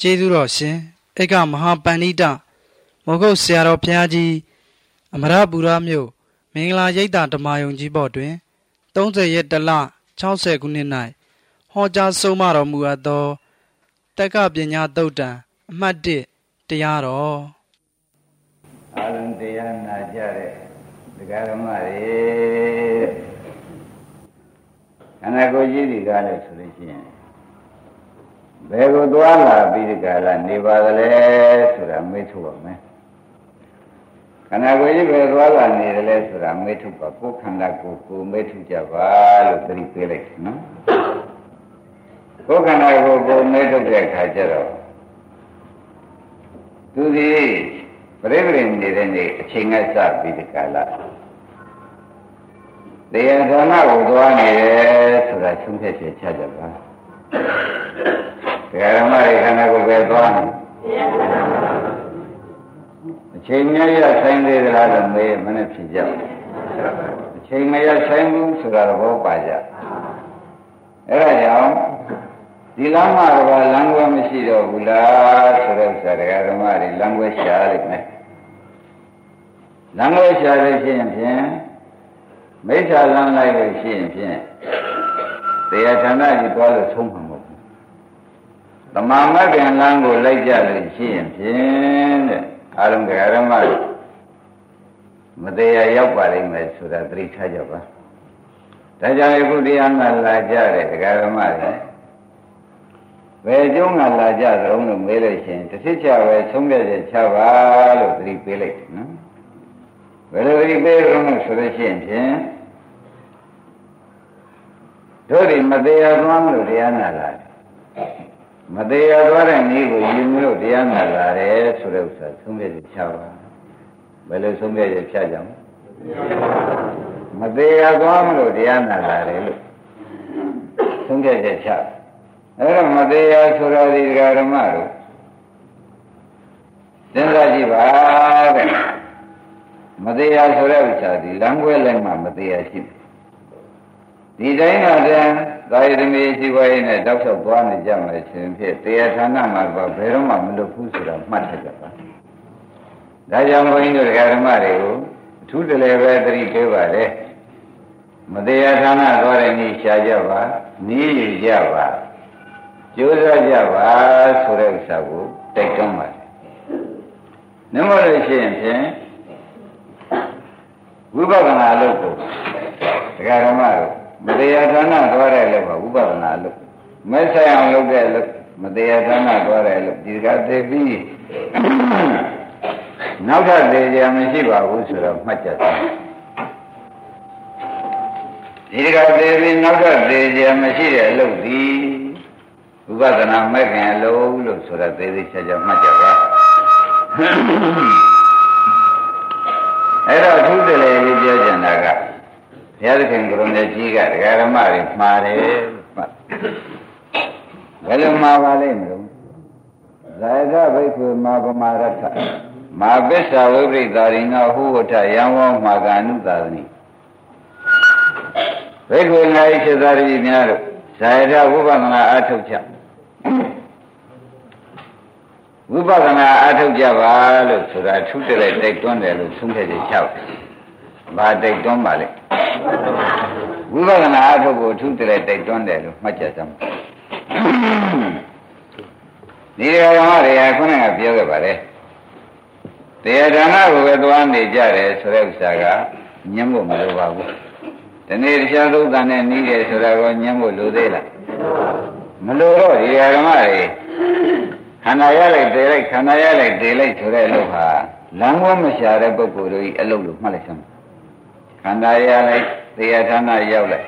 ကျေးဇူးတော်ရှင်ဧကမဟာပန္နိတမောဂုတ်ဆရာတော်ဘုရားကြီးအမရပူရမြို့မင်္ဂလာရိပ်သာဓမ္မယုံကြီးဘော်တွင်30ရက်တလ60ခုနှစ်၌ဟောကြားဆုံးမတော်မူအပ်သောတက္ကပညာသုတ်တံအမှတ်1တရားတော်အလုံးတရားနာကြတဲ့ဒကာဓမ္မတွေခန္ဓာကိုယ်ကြီးဒီကားလို့ဆိုလို့ရှိရင် ဘယ်ကိုသွားလာပြီးဒီကာလနေပါသလဲဆိုတာမေးထုတ်ပါမယ်ခန္ဓာကိုယ်ကြီးပဲသွားလာနေတယ်လဲဆိုတာမေးထုတ်ပါကိုယ်ခန္ဓာကိုယ်ကိုမေးထုတ်ကြပါလို့သတိပေးလိုက်နော်ကိုယ်ခန္ဓာကိုယ်ကိုမေးထုတ်တဲ့အခါကျတော့သူဒီပြိပရိနေတဲ့နေ့အချိန်ကစပြီးဒီကာလတရားဌာနကိုသွားနေတယ်ဆိုတာသုံးဖြတ်ချက်ချကြပါ တရားဓမ္မတွေခန္ဓာကိုယ်ပဲသွားနေအချိန်များရဆိုင်သေးသလားလို့မေးမနဲ့ဖြစ်ကြအချိန်မရဆိုင်ဘူးဆိုတာတော့ပါကြအဲ့ဒါကြောင့်ဒီလမ်းမှာတော့လမ်းကွယ်မရှိတော့ဘူးလားဆိုတဲ့ဥစ္စာတရားဓမ္မတွေလမ်းကွယ်ရှားလိုက်မယ်လမ်းကွယ်ရှားလို့ရှိရင်ဖြင့်မိစ္ဆာလမ်းလိုက်လို့ရှိရင်ဖြင့် တရားဌာနကြီးသွားလို့ဆုံးမှာမဟုတ်ဘူး။တမာမကင်လမ်းကိုလိုက်ကြလို့ရှိရင်ဖြင့်တဲ့အာရုံကရမမတရားရောက်ပါလိမ့်မယ်ဆိုတာသတိထားကြပါ။ဒါကြောင့်အခုတရားနာလာကြတဲ့ဒကာရမတွေဘယ်ကျုံးကလာကြသလုံးလို့မေးလို့ရှိရင်တစ်ချက်ချပဲသုံးပြချက်ချပါလို့သတိပေးလိုက်နော်။ဘယ်လိုသတိပေးလို့ဆိုလို့ရှိရင်ဖြင့် တို့ဒီမတရားသွားမလို့တရားနာလာတယ်မတရားသွားတဲ့နည်းကိုယူမလို့တရားနာလာတယ်ဆိုတဲ့ဥစ္စာသုံးပြည့်ချပါဘယ်လိုသုံးပြည့်ဖြတ်ကြမမတရားသွားမလို့တရားနာလာတယ်လို့သုံးပြည့်ချအဲ့တော့မတရားဆိုတော်ဒီဓမ္မတို့စဉ်းစားကြည့်ပါတဲ့မတရားဆိုတဲ့ဥစ္စာဒီလမ်းခွဲလိုက်မှမတရားရှိတယ် ဒီတိုင်းတော့တည်းသာယသမီးရှိပါရဲ့နဲ့တောက်လျှောက်သွားနေကြမယ်ရှင်ဖြစ်တရားဌာနမှာတော့ဘယ်တော့မှမလွတ်ဘူးဆိုတာမှတ်ထားကြပါဒါကြောင့်ဘုန်းကြီးတို့ဓမ္မတွေကိုအထူးတလည်းပဲသတိပေးပါလေမတရားဌာနသွားတဲ့နေ့ရှားကြပါနီးယူကြပါကြိုးစားကြပါဆိုတဲ့ဥစ္စာကိုတိုက်တွန်းပါတယ်နမလို့ရှိရင်ဖြင့်ဝိပဿနာလုပ်ဖို့ဒကာဓမ္မတို့ မတရားဌာနသွားတဲ့လို့ကဥပဒနာလို့မဲဆိုင်အောင်လုပ်တဲ့လို့မတရားဌာနသွားတဲ့လို့ဒီကသိပြီးနောက်ထပ်သိကြမရှိပါဘူးဆိုတော့မှတ်ကြတယ်ဒီကသိပြီးနောက်ထပ်သိကြမရှိတဲ့အလုပ်ဒီဥပဒနာမဲ့ခင်အလုပ်လို့ဆိုတော့သိသိချာချာမှတ်ကြပါအဲ့တော့သူတည်းလေးပြောကြတာက ဘုရားသခင်ကရုဏာကြီးကဒကာရမတွေမှားတယ်မှတ်ဘယ်လိုမှားပါလိမ့်မလို့ဇာယကဘိက္ခုမာပမာရထမာပစ္စာဝိပရိသာရိနောဟုဝထယံဝောမှာကာနုသာသနိဘိက္ခုငါ၏စေသာရိများတို့ဇာယကဝိပဿနာအထုတ်ချက်ဝိပဿနာအထုတ်ကြပါလို့ဆိုတာထူးတဲ့တိုက်တွန်းတယ်လို့သုံးခဲ့ကြချောက် ဘာတိုက်တွန်းပါလဲဝိပဿနာအထုတ်ကိုထူးတဲ့တိုက်တွန်းတယ်လို့မှတ်ချက်စမ်းဒီဓမ္မတွေကခုနကပြောခဲ့ပါတယ်တရားဌာနကိုပဲသွားနေကြတယ်ဆိုတဲ့ဥစ္စာကညှင်းဖို့မလိုပါဘူးဒီနေ့တရားသုဒ္ဓံနဲ့နီးတယ်ဆိုတာကိုညှင်းဖို့လိုသေးလားမလိုတော့ဒီဓမ္မတွေခန္ဓာရလိုက်တည်လိုက်ခန္ဓာရလိုက်တည်လိုက်ဆိုတဲ့အလုပ်ဟာလမ်းဝမရှာတဲ့ပုဂ္ဂိုလ်တို့ဤအလုပ်လို့မှတ်လိုက်စမ်းခ န္ဓာရလိုက်တရားဌာနရောက်လိုက်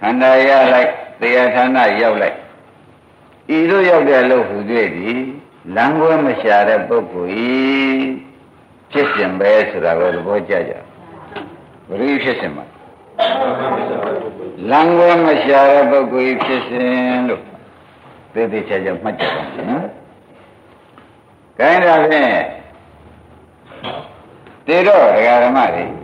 ခန္ဓာရလိုက်တရားဌာနရောက်လိုက်ဤတို့ရောက်တဲ့အလုပ်ဟူတွေ့သည်လမ်းဝမရှာတဲ့ပုဂ္ဂိုလ်ဤဖြစ်စဉ်ပဲဆိုတာကိုသဘောကျကြဘယ်လိုဖြစ်စဉ်မှာလမ်းဝမရှာတဲ့ပုဂ္ဂိုလ်ဤဖြစ်စဉ်လို့သေသေးချာချာမှတ်ကြပါနော်ခိုင်းတာဖြင့်တေတော့ဒကာဓမ္မတွေ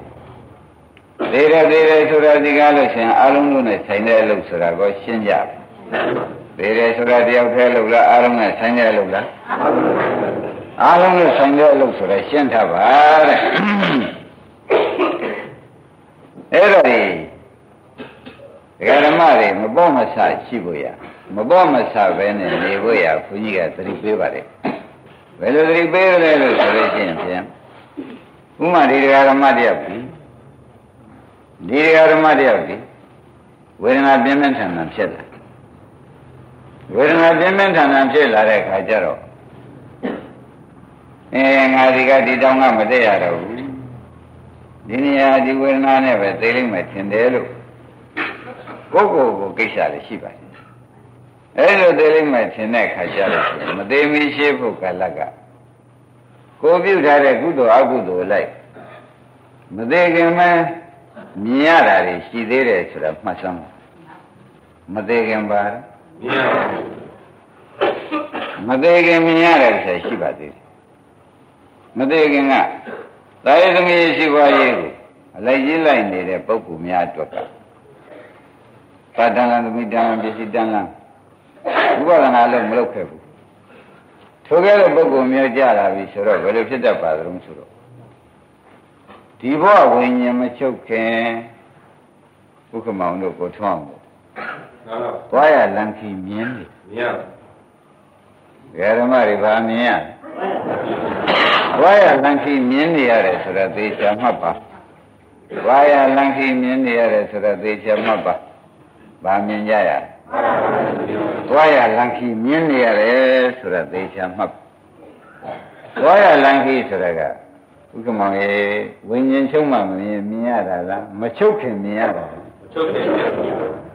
သေရသေရဆိုတာဒီကားလို့ရှင်အလုံးလုံးနဲ့ဆိုင်တဲ့အလုပ်ဆိုတာကိုရှင်းကြသေတယ်ဆိုတာတယောက်တည်းလို့လားအားလုံးနဲ့ဆိုင်တယ်လို့လားအားလုံးနဲ့ဆိုင်တယ်လို့ဆိုရရှင်းထားပါတဲ့အဲ့တော့ဒီဒကာဓမ္မတွေမပေါ့မဆရှိဖို့ရမပေါ့မဆပဲနဲ့နေဖို့ရဘုန်းကြီးကသတိပေးပါတယ်ဘယ်လိုသတိပေးရလဲလို့ဆိုလို့ရှိရင်ဖြင့်ဥမာဒီဒကာဓမ္မတယောက် ဒီဒီဒကာဓမ္မတယောက်ဒီဝေဒနာပြင်းပြင်းထန်ထန်ဖြစ်လာဝေဒနာပြင်းပြင်းထန်ထန်ဖြစ်လာတဲ့အခါကျတော့အဲငါဒီကဒီတောင်းကမတည့်ရတော့ဘူးဒီနေရာဒီဝေဒနာနဲ့ပဲသိလိမ့်မယ်ထင်တယ်လို့ကိုယ့်ကိုယ်ကိုကိစ္စလည်းရှိပါတယ်အဲလိုသိလိမ့်မယ်ထင်တဲ့အခါကျတော့မသိမီရှိဖို့ကလကကိုပြုထားတဲ့ကုသိုလ်အကုသိုလ်လိုက်မသိခင်မဲ မြင်ရတာတွေရှိသေးတယ်ဆိုတာမှတ်စမ်းမသိခင်ပါမြင်ရမသိခင်မြင်ရတယ်ဆိုရှိပါသေးတယ်မသိခင်ကသာယသမီးရှိပါရဲ့ကိုအလိုက်ကြီးလိုက်နေတဲ့ပုဂ္ဂိုလ်များအတွက်ကပါဒံလသမီးတံပစ္စည်းတံလဥပဒနာလို့မလုပ်ခဲ့ဘူးထိုကဲ့တဲ့ပုဂ္ဂိုလ်မျိုးကြလာပြီဆိုတော့ဘယ်လိုဖြစ်တတ်ပါသလဲဆိုတော့ ဒီဘဝဝိညာဉ်မချုပ်ခင်ဘုခမောင်တို့ကိုထွန်းအောင်သွားရလန်ခီမြင်းနေမြင်ရဓမ္မတွေဗာမြင်ရသွားရလန်ခီမြင်းနေရတယ်ဆိုတော့သေချာမှတ်ပါသွားရလန်ခီမြင်းနေရတယ်ဆိုတော့သေချာမှတ်ပါဗာမြင်ကြရသွားရလန်ခီမြင်းနေရတယ်ဆိုတော့သေချာမှတ်သွားရလန်ခီဆိုတာက ဥက္ကမောင်ရေဝိညာဉ်ချုပ်မှမမြင်မြင်ရတာလားမချုပ်ခင်မြင်ရတာလားမချုပ်ခင်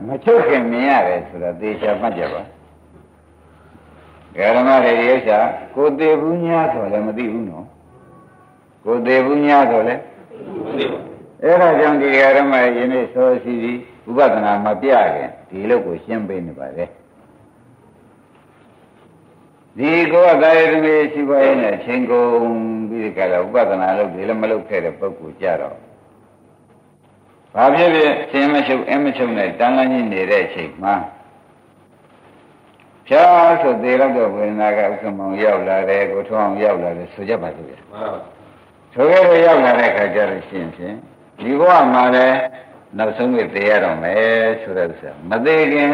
မချုပ်ခင်မြင်ရတယ်ဆိုတော့သေချာမှတ်ကြပါဓမ္မတွေဒီဥစ္စာကိုသေးဘူးညာဆိုလည်းမသိဘူးနော်ကိုသေးဘူးညာဆိုလည်းမသိဘူးအဲ့ဒါကြောင့်ဒီဓမ္မယင်းနေ့သောစီစီဥပဒနာမပြခင်ဒီလောက်ကိုရှင်းပေးနေပါလေ ဒီကိုယ်ကသာယသမီးရှိပါရဲ့နဲ့ချိန်ကုန်ပြီးကြတော့ဥပဒနာလုပ်ဒီလည်းမလုပ်ခဲ့တဲ့ပုဂ္ဂိုလ်ကြတော့ဘာဖြစ်ဖြစ်ရှင်းမချုပ်အမချုပ်နဲ့တန်လန်းကြီးနေတဲ့အချိန်မှာဖြားဆိုသေးတော့ဝေဒနာကဥက္ကမောင်ရောက်လာတယ်ကိုထွန်းအောင်ရောက်လာတယ်ဆိုကြပါစို့ဗျာမှန်ပါဆိုကြတော့ရောက်လာတဲ့ခါကျတော့ရှင်းဖြင့်ဒီဘဝမှာလည်းနောက်ဆုံးပြီးသေရတော့မယ်ဆိုတဲ့ဥစ္စာမသေးခင်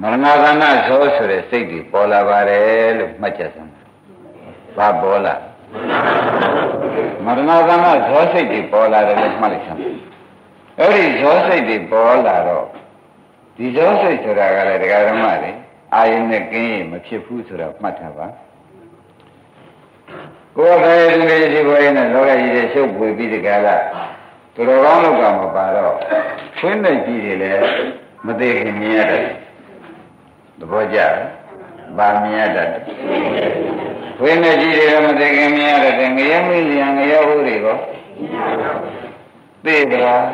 မရဏသနာသောဆိုတဲ့စိတ်တွေပေါ်လာပါတယ်လို့မှတ်ချက်စမ်းဘာပေါ်လာမရဏသနာသောစိတ်တွေပေါ်လာတယ်လို့မှတ်လိုက်စမ်းအဲ့ဒီဇောစိတ်တွေပေါ်လာတော့ဒီဇောစိတ်ဆိုတာကလည်းတရားဓမ္မတွေအာယုန်နဲ့ကင်းရင်မဖြစ်ဘူးဆိုတော့မှတ်ထားပါကိုယ်ခဲသူလေးရှိပေါ်ရင်လောကကြီးတွေရှုပ်ပွေပြီးဒီကလာသူတော်ကောင်းလောက်ကမပါတော့ခွင်းတဲ့ကြီးတွေလည်းမသေးခင်မြင်ရတယ် သဘောကျဗာမြင်ရတတ်ခွင်းတဲ့ကြီးတွေလည်းမသေးခင်မြင်ရတယ်ငရဲမေးလျံငရဲဟုတ်တွေကောသိကြလား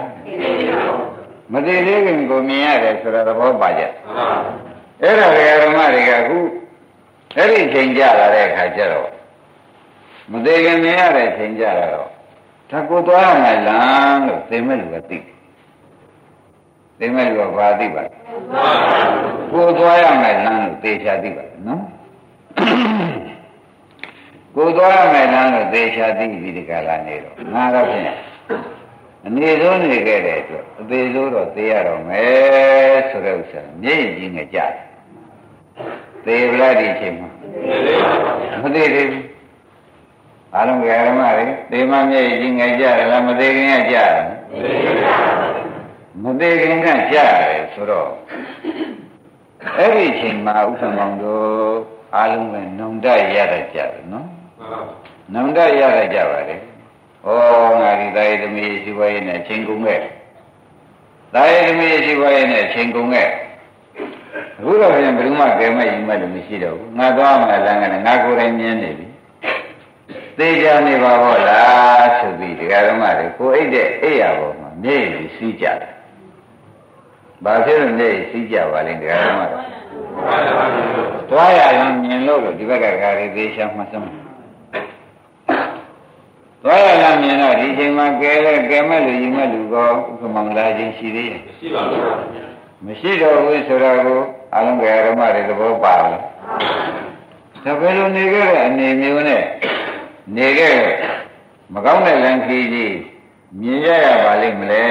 မသေးသေးခင်ကိုမြင်ရတယ်ဆိုတော့သဘောပါကြအဲ့ဒါဓမ္မတွေကအခုအဲ့ဒီချိန်ကြလာတဲ့အခါကျတော့မသေးခင်မြင်ရတဲ့ချိန်ကြလာတော့ဒါကိုသွားရမယ်လားလို့သိမဲ့လူကသိ သိမဲ့လူကဘာသိပါလဲကိုသွားရမယ်လားလို့သိချာသိပါလားနော်ကိုသွားရမယ်လားလို့သိချာသိပြီးဒီကလာနေတော့ငါတော့ဖြင့်အနေဆုံးနေခဲ့တဲ့အတွက်အသေးဆုံးတော့သိရတော့မယ်ဆိုတဲ့ဥစ္စာမျက်ရည်ကြီးငကြတယ်သေဗလာဒီချိန်မှာမသိသေးဘူးအားလုံးကဓမ္မတွေသေမမျက်ရည်ကြီးငကြတယ်လားမသေးခင်ကကြတယ်မသေး ခင်ကကြတယ်ဆိုတော့အဲ့ဒီချိန်မှာဥပ္ပမောင်တို့အားလုံးပဲနှုံတရရကြတယ်နော်နှုံတရရကြပါလေဩငါဒီသားရသမီးရှိပါရဲ့နဲ့ချိန်ကုန်ခဲ့သားရသမီးရှိပါရဲ့နဲ့ချိန်ကုန်ခဲ့အခုတော့ပြန်ဘယ်သူမှကြဲမဲ့ယူမဲ့လို့မရှိတော့ဘူးငါသွားမှလမ်းကလည်းငါကိုယ်တိုင်မြင်နေပြီသေချာနေပါဘောလားဆိုပြီးတရားဓမ္မတွေကိုအိတ်တဲ့အိယာပေါ်မှာမျက်ရည်စီးကြတယ် ဘာဖြစ်လို့မျက်ရည်စီးကြပါလဲတရားဓမ္မတွေတွားရရင်မြင်လို့လို့ဒီဘက်ကဓာရီသေချာမှတ်စမ်းသွားရလာမြင်တော့ဒီချိန်မှာကဲလဲကဲမဲ့လူယူမဲ့လူကောဥက္ကမောင်လာခြင်းရှိသေးရဲ့ရှိပါဘူးမရှိတော့ဘူးဆိုတော့ကိုအလုံးကဓမ္မတွေသဘောပါလားဒါပဲလို့နေခဲ့တဲ့အနေမျိုးနဲ့နေခဲ့မကောင်းတဲ့လမ်းခီးကြီးမြင်ရရပါလိမ့်မလဲ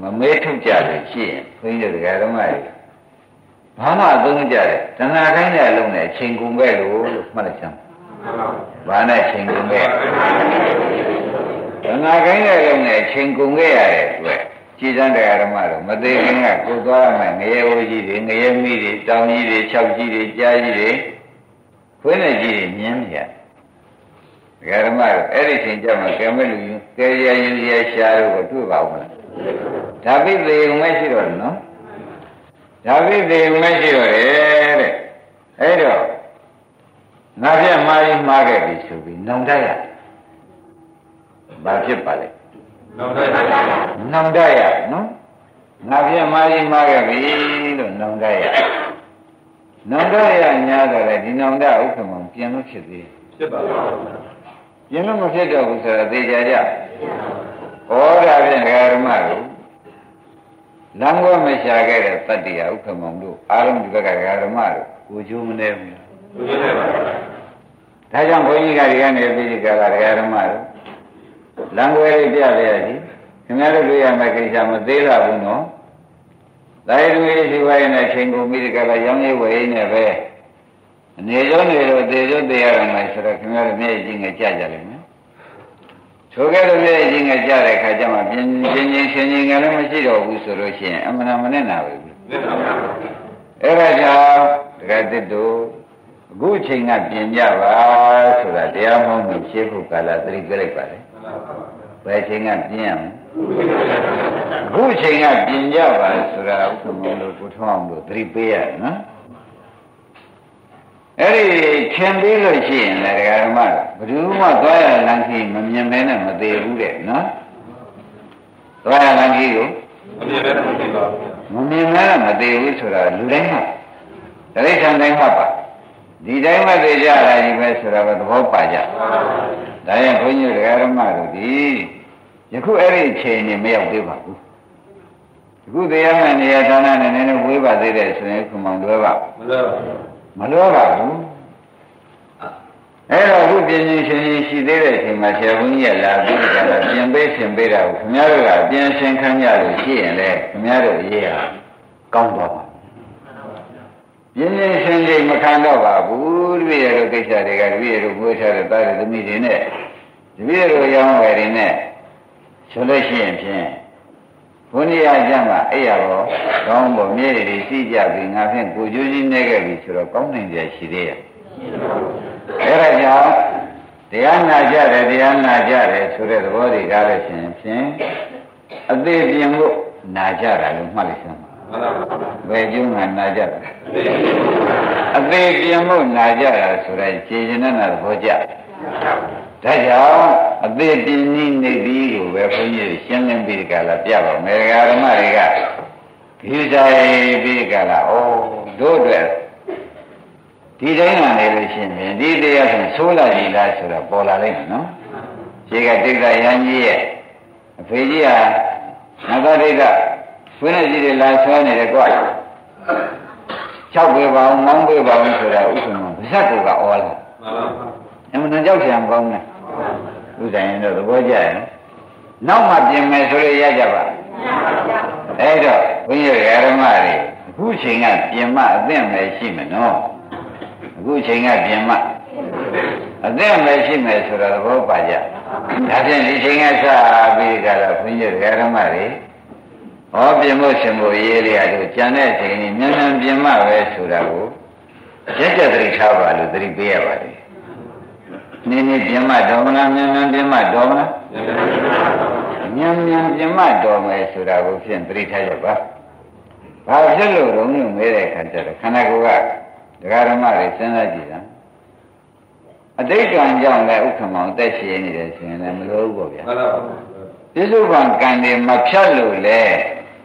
မမေးထုတ်ကြတယ်ရှိရင်ဘုန်းကြီးတို့ဓမ္မတွေဘာမှအသုံးကြတယ်တဏှာခိုင်းတဲ့အလုံးနဲ့ချိန်ကုန်ခဲ့လို့လို့မှတ်လိုက်ချမ်းဘာနဲ့ချိန်ကုန်ခဲ့တဏှာခိုင်းတဲ့အလုံးနဲ့ချိန်ကုန်ခဲ့ရတဲ့အတွက်ကြည်စမ်းတရားဓမ္မတော့မသေးခင်ကကိုသွားရမယ်ငရဲဝကြီးတွေငရဲမိတွေတောင်ကြီးတွေ၆ကြီးတွေကြားကြီးတွေခွေးနဲ့ကြီးတွေမြင်းမြတ်တရားဓမ္မတော့အဲ့ဒီချိန်ကျမှကဲမဲ့လူကဲရရင်ရရှာတို့ကိုတွေ့ပါဦးမလား ဒါပိသေုံမရှိတော့နော်ဒါပိသေုံမရှိတော့တယ်တဲ့အဲ့တော့ငါပြမှားရင်မှားခဲ့ပြီဆိုပြီးနောင်တရဘာဖြစ်ပါလဲနောင်တရနောင်တရနော်ငါပြမှားရင်မှားခဲ့ပြီလို့နောင်တရနောင်တရညာတော့လေဒီနောင်တဥက္ကမပြန်လို့ဖြစ်သေးဖြစ်ပါဘူးပြန်လို့မဖြစ်တော့ဘူးဆိုတော့သိကြကြဟောတာဖြင့်ဓမ္မတို့ လမ်းကွမရှာခဲ့တဲ့တတ္တိယဥက္ကမတို့အာရုံဒီဘက်ကဓမ္မတို့ကိုချိုးမနေဘူးကိုချိုးနေပါဘူးဒါကြောင့်ဘုန်းကြီးကဒီကနေပြီးကြတာဓမ္မတို့လမ်းကွဲလေးပြပြရစီခင်ဗျားတို့တွေ့ရမယ့်ကိစ္စမသေးတာဘူးနော်ဒါရည်တွေရှိပါရဲ့နဲ့ချိန်ကုန်ပြီးကြလားရောင်းရည်ဝယ်နေပဲအနေရောနေတော့သေရောသေရတယ်မယ်ဆိုတော့ခင်ဗျားတို့မျက်ရည်ကြီးငယ်ကြကြလိမ့်မယ် ထိုကဲ့သို့မျက်ရည်ကြီးငယ်ကြတဲ့အခါကျမှပြင်းပြင်းချင်းရှင်ချင်းငယ်လည်းမရှိတော့ဘူးဆိုလို့ရှိရင်အမှန်တမနဲ့နာပဲဘူးအဲ့ဒါကြောင့်တကယ်တစ်တို့အခုချိန်ကပြင်ကြပါဆိုတာတရားမဟုတ်ဘူးရှင်းဖို့ကာလသတိပြလိုက်ပါလေဘယ်ချိန်ကပြင်ရမလဲအခုချိန်ကပြင်ကြပါဆိုတာဥက္ကမလို့ကိုထောင်းအောင်လို့သတိပေးရနော် အဲ့ဒီခင်ပြီးလို့ရှိရင်လည်းဒကာဓမ္မဘယ်သူမှသွားရလမ်းကြီးမမြင်မဲနဲ့မသေးဘူးတဲ့နော်သွားရလမ်းကြီးကိုမမြင်မဲနဲ့မသေးဘူးဆိုတာလူတိုင်းမှတရိစ္ဆာန်တိုင်းမှပါဒီတိုင်းမှသိကြတာကြီးပဲဆိုတာကသဘောပါကြဒါရင်ဘုန်းကြီးဒကာဓမ္မတို့ဒီယခုအဲ့ဒီအချိန်နေမရောက်သေးပါဘူးအခုတရားမှနေရာဌာနနဲ့နည်းနည်းဝေးပါသေးတယ်ဆိုရင်ခုမှလွဲပါမလွဲပါဘူး မလွဲပါဘူးအဲ့တော့အခုပြင်ရှင်ရှင်ရှိသေးတဲ့အချိန်မှာဆရာဘုန်းကြီးကလာပြီးကြတာပြင်ပေးရှင်ပေးတာကိုခင်ဗျားတို့ကပြင်ရှင်ခံကြလို့ရှိရင်လေခင်ဗျားတို့ရေးဟာကောင်းတော့ပါပြင်းပြင်းရှင်းရှင်းမခံတော့ပါဘူးတပည့်ရတို့ကိစ္စတွေကတပည့်ရတို့ငွေထားတဲ့တားတဲ့သမီးတွေနဲ့တပည့်ရတို့ရောင်းဝယ်တွေနဲ့ဆိုလို့ရှိရင်ဖြင့် ဘုန်းကြီးအကြမ်းကအဲ့ရတော့ကောင်းဖို့မြေတွေစီးကြပြီးငါဖြင့်ကိုကျိုးကြီးနေခဲ့ပြီဆိုတော့ကောင်းနိုင်ကြရှိသေးရဲ့အဲ့ဒါကြောင့်တရားနာကြတယ်တရားနာကြတယ်ဆိုတဲ့သဘောတွေကားလို့ရှိရင်ဖြင့်အသေးပြင်ဖို့နာကြတာလို့မှတ်လိုက်စမ်းပါဘယ်ကျုံးကနာကြတာအသေးပြင်ဖို့နာကြတာဆိုတဲ့ခြေရှင်နဲ့သဘောကြ ဒါကြောင့်အသေးပြင်းနေနေပြီကိုပဲဘုန်းကြီးရှင်းလင်းပြီးကြလာပြပါမယ်ဓမ္မတွေကဒီဆိုင်ပြီးကြလာဩတို့အတွက်ဒီတိုင်းကနေလို့ရှိရင်ဒီတရားဆိုဆိုးလာပြီလားဆိုတော့ပေါ်လာလိမ့်မယ်နော်ခြေကတိတ်ကရန်ကြီးရဲ့အဖေကြီးဟာနဂတိတ်ကဝိနည်းကြီးတွေလာဆွဲနေတယ်ကွာ၆ပေပါအောင်မောင်းပေပါအောင်ဆိုတာဥစ္စာမဗဇတ်ကဩလာမှန်ပါ အမှန်ကြောက်ကြံကောင်းတယ်ဥဒ္ဒရင်တော့သဘောကျရဲ့နောက်မှပြင်မယ်ဆိုရရကြပါအဲ့တော့ဘုန်းကြီးဓမ္မတွေအခုချိန်ကပြင်မအသင့်ပဲရှိမယ်နော်အခုချိန်ကပြင်မအသင့်ပဲရှိမယ်ဆိုတော့သဘောပါကြဒါဖြင့်ဒီချိန်ကစပြီးကြတော့ဘုန်းကြီးဓမ္မတွေဟောပြင်ဖို့ရှင်ဖို့ရေးရတို့ကြံတဲ့ချိန်นี้မြန်မြန်ပြင်မပဲဆိုတာကိုရက်ကြက်သတိထားပါလို့သတိပေးရပါတယ် နည်းနည်းပြင်မတော်မလားမြန်မြန်ပြင်မတော်မလားမြန်မြန်ပြင်မတော်မယ်ဆိုတာကိုဖြင့်သတိထားရပါဘာဖြစ်လို့တုံးလို့မဲတဲ့ခါကျတော့ခန္ဓာကိုယ်ကဒကာဓမ္မတွေစဉ်းစားကြည့်တာအတိတ်ကံကြောင့်လည်းဥက္ကမောင်တက်ရှိနေတယ်ဆိုရင်လည်းမလိုဘူးပေါ့ဗျာမှန်ပါပါပြစ္ဆုတ်ကံကံတွေမဖြတ်လို့လေ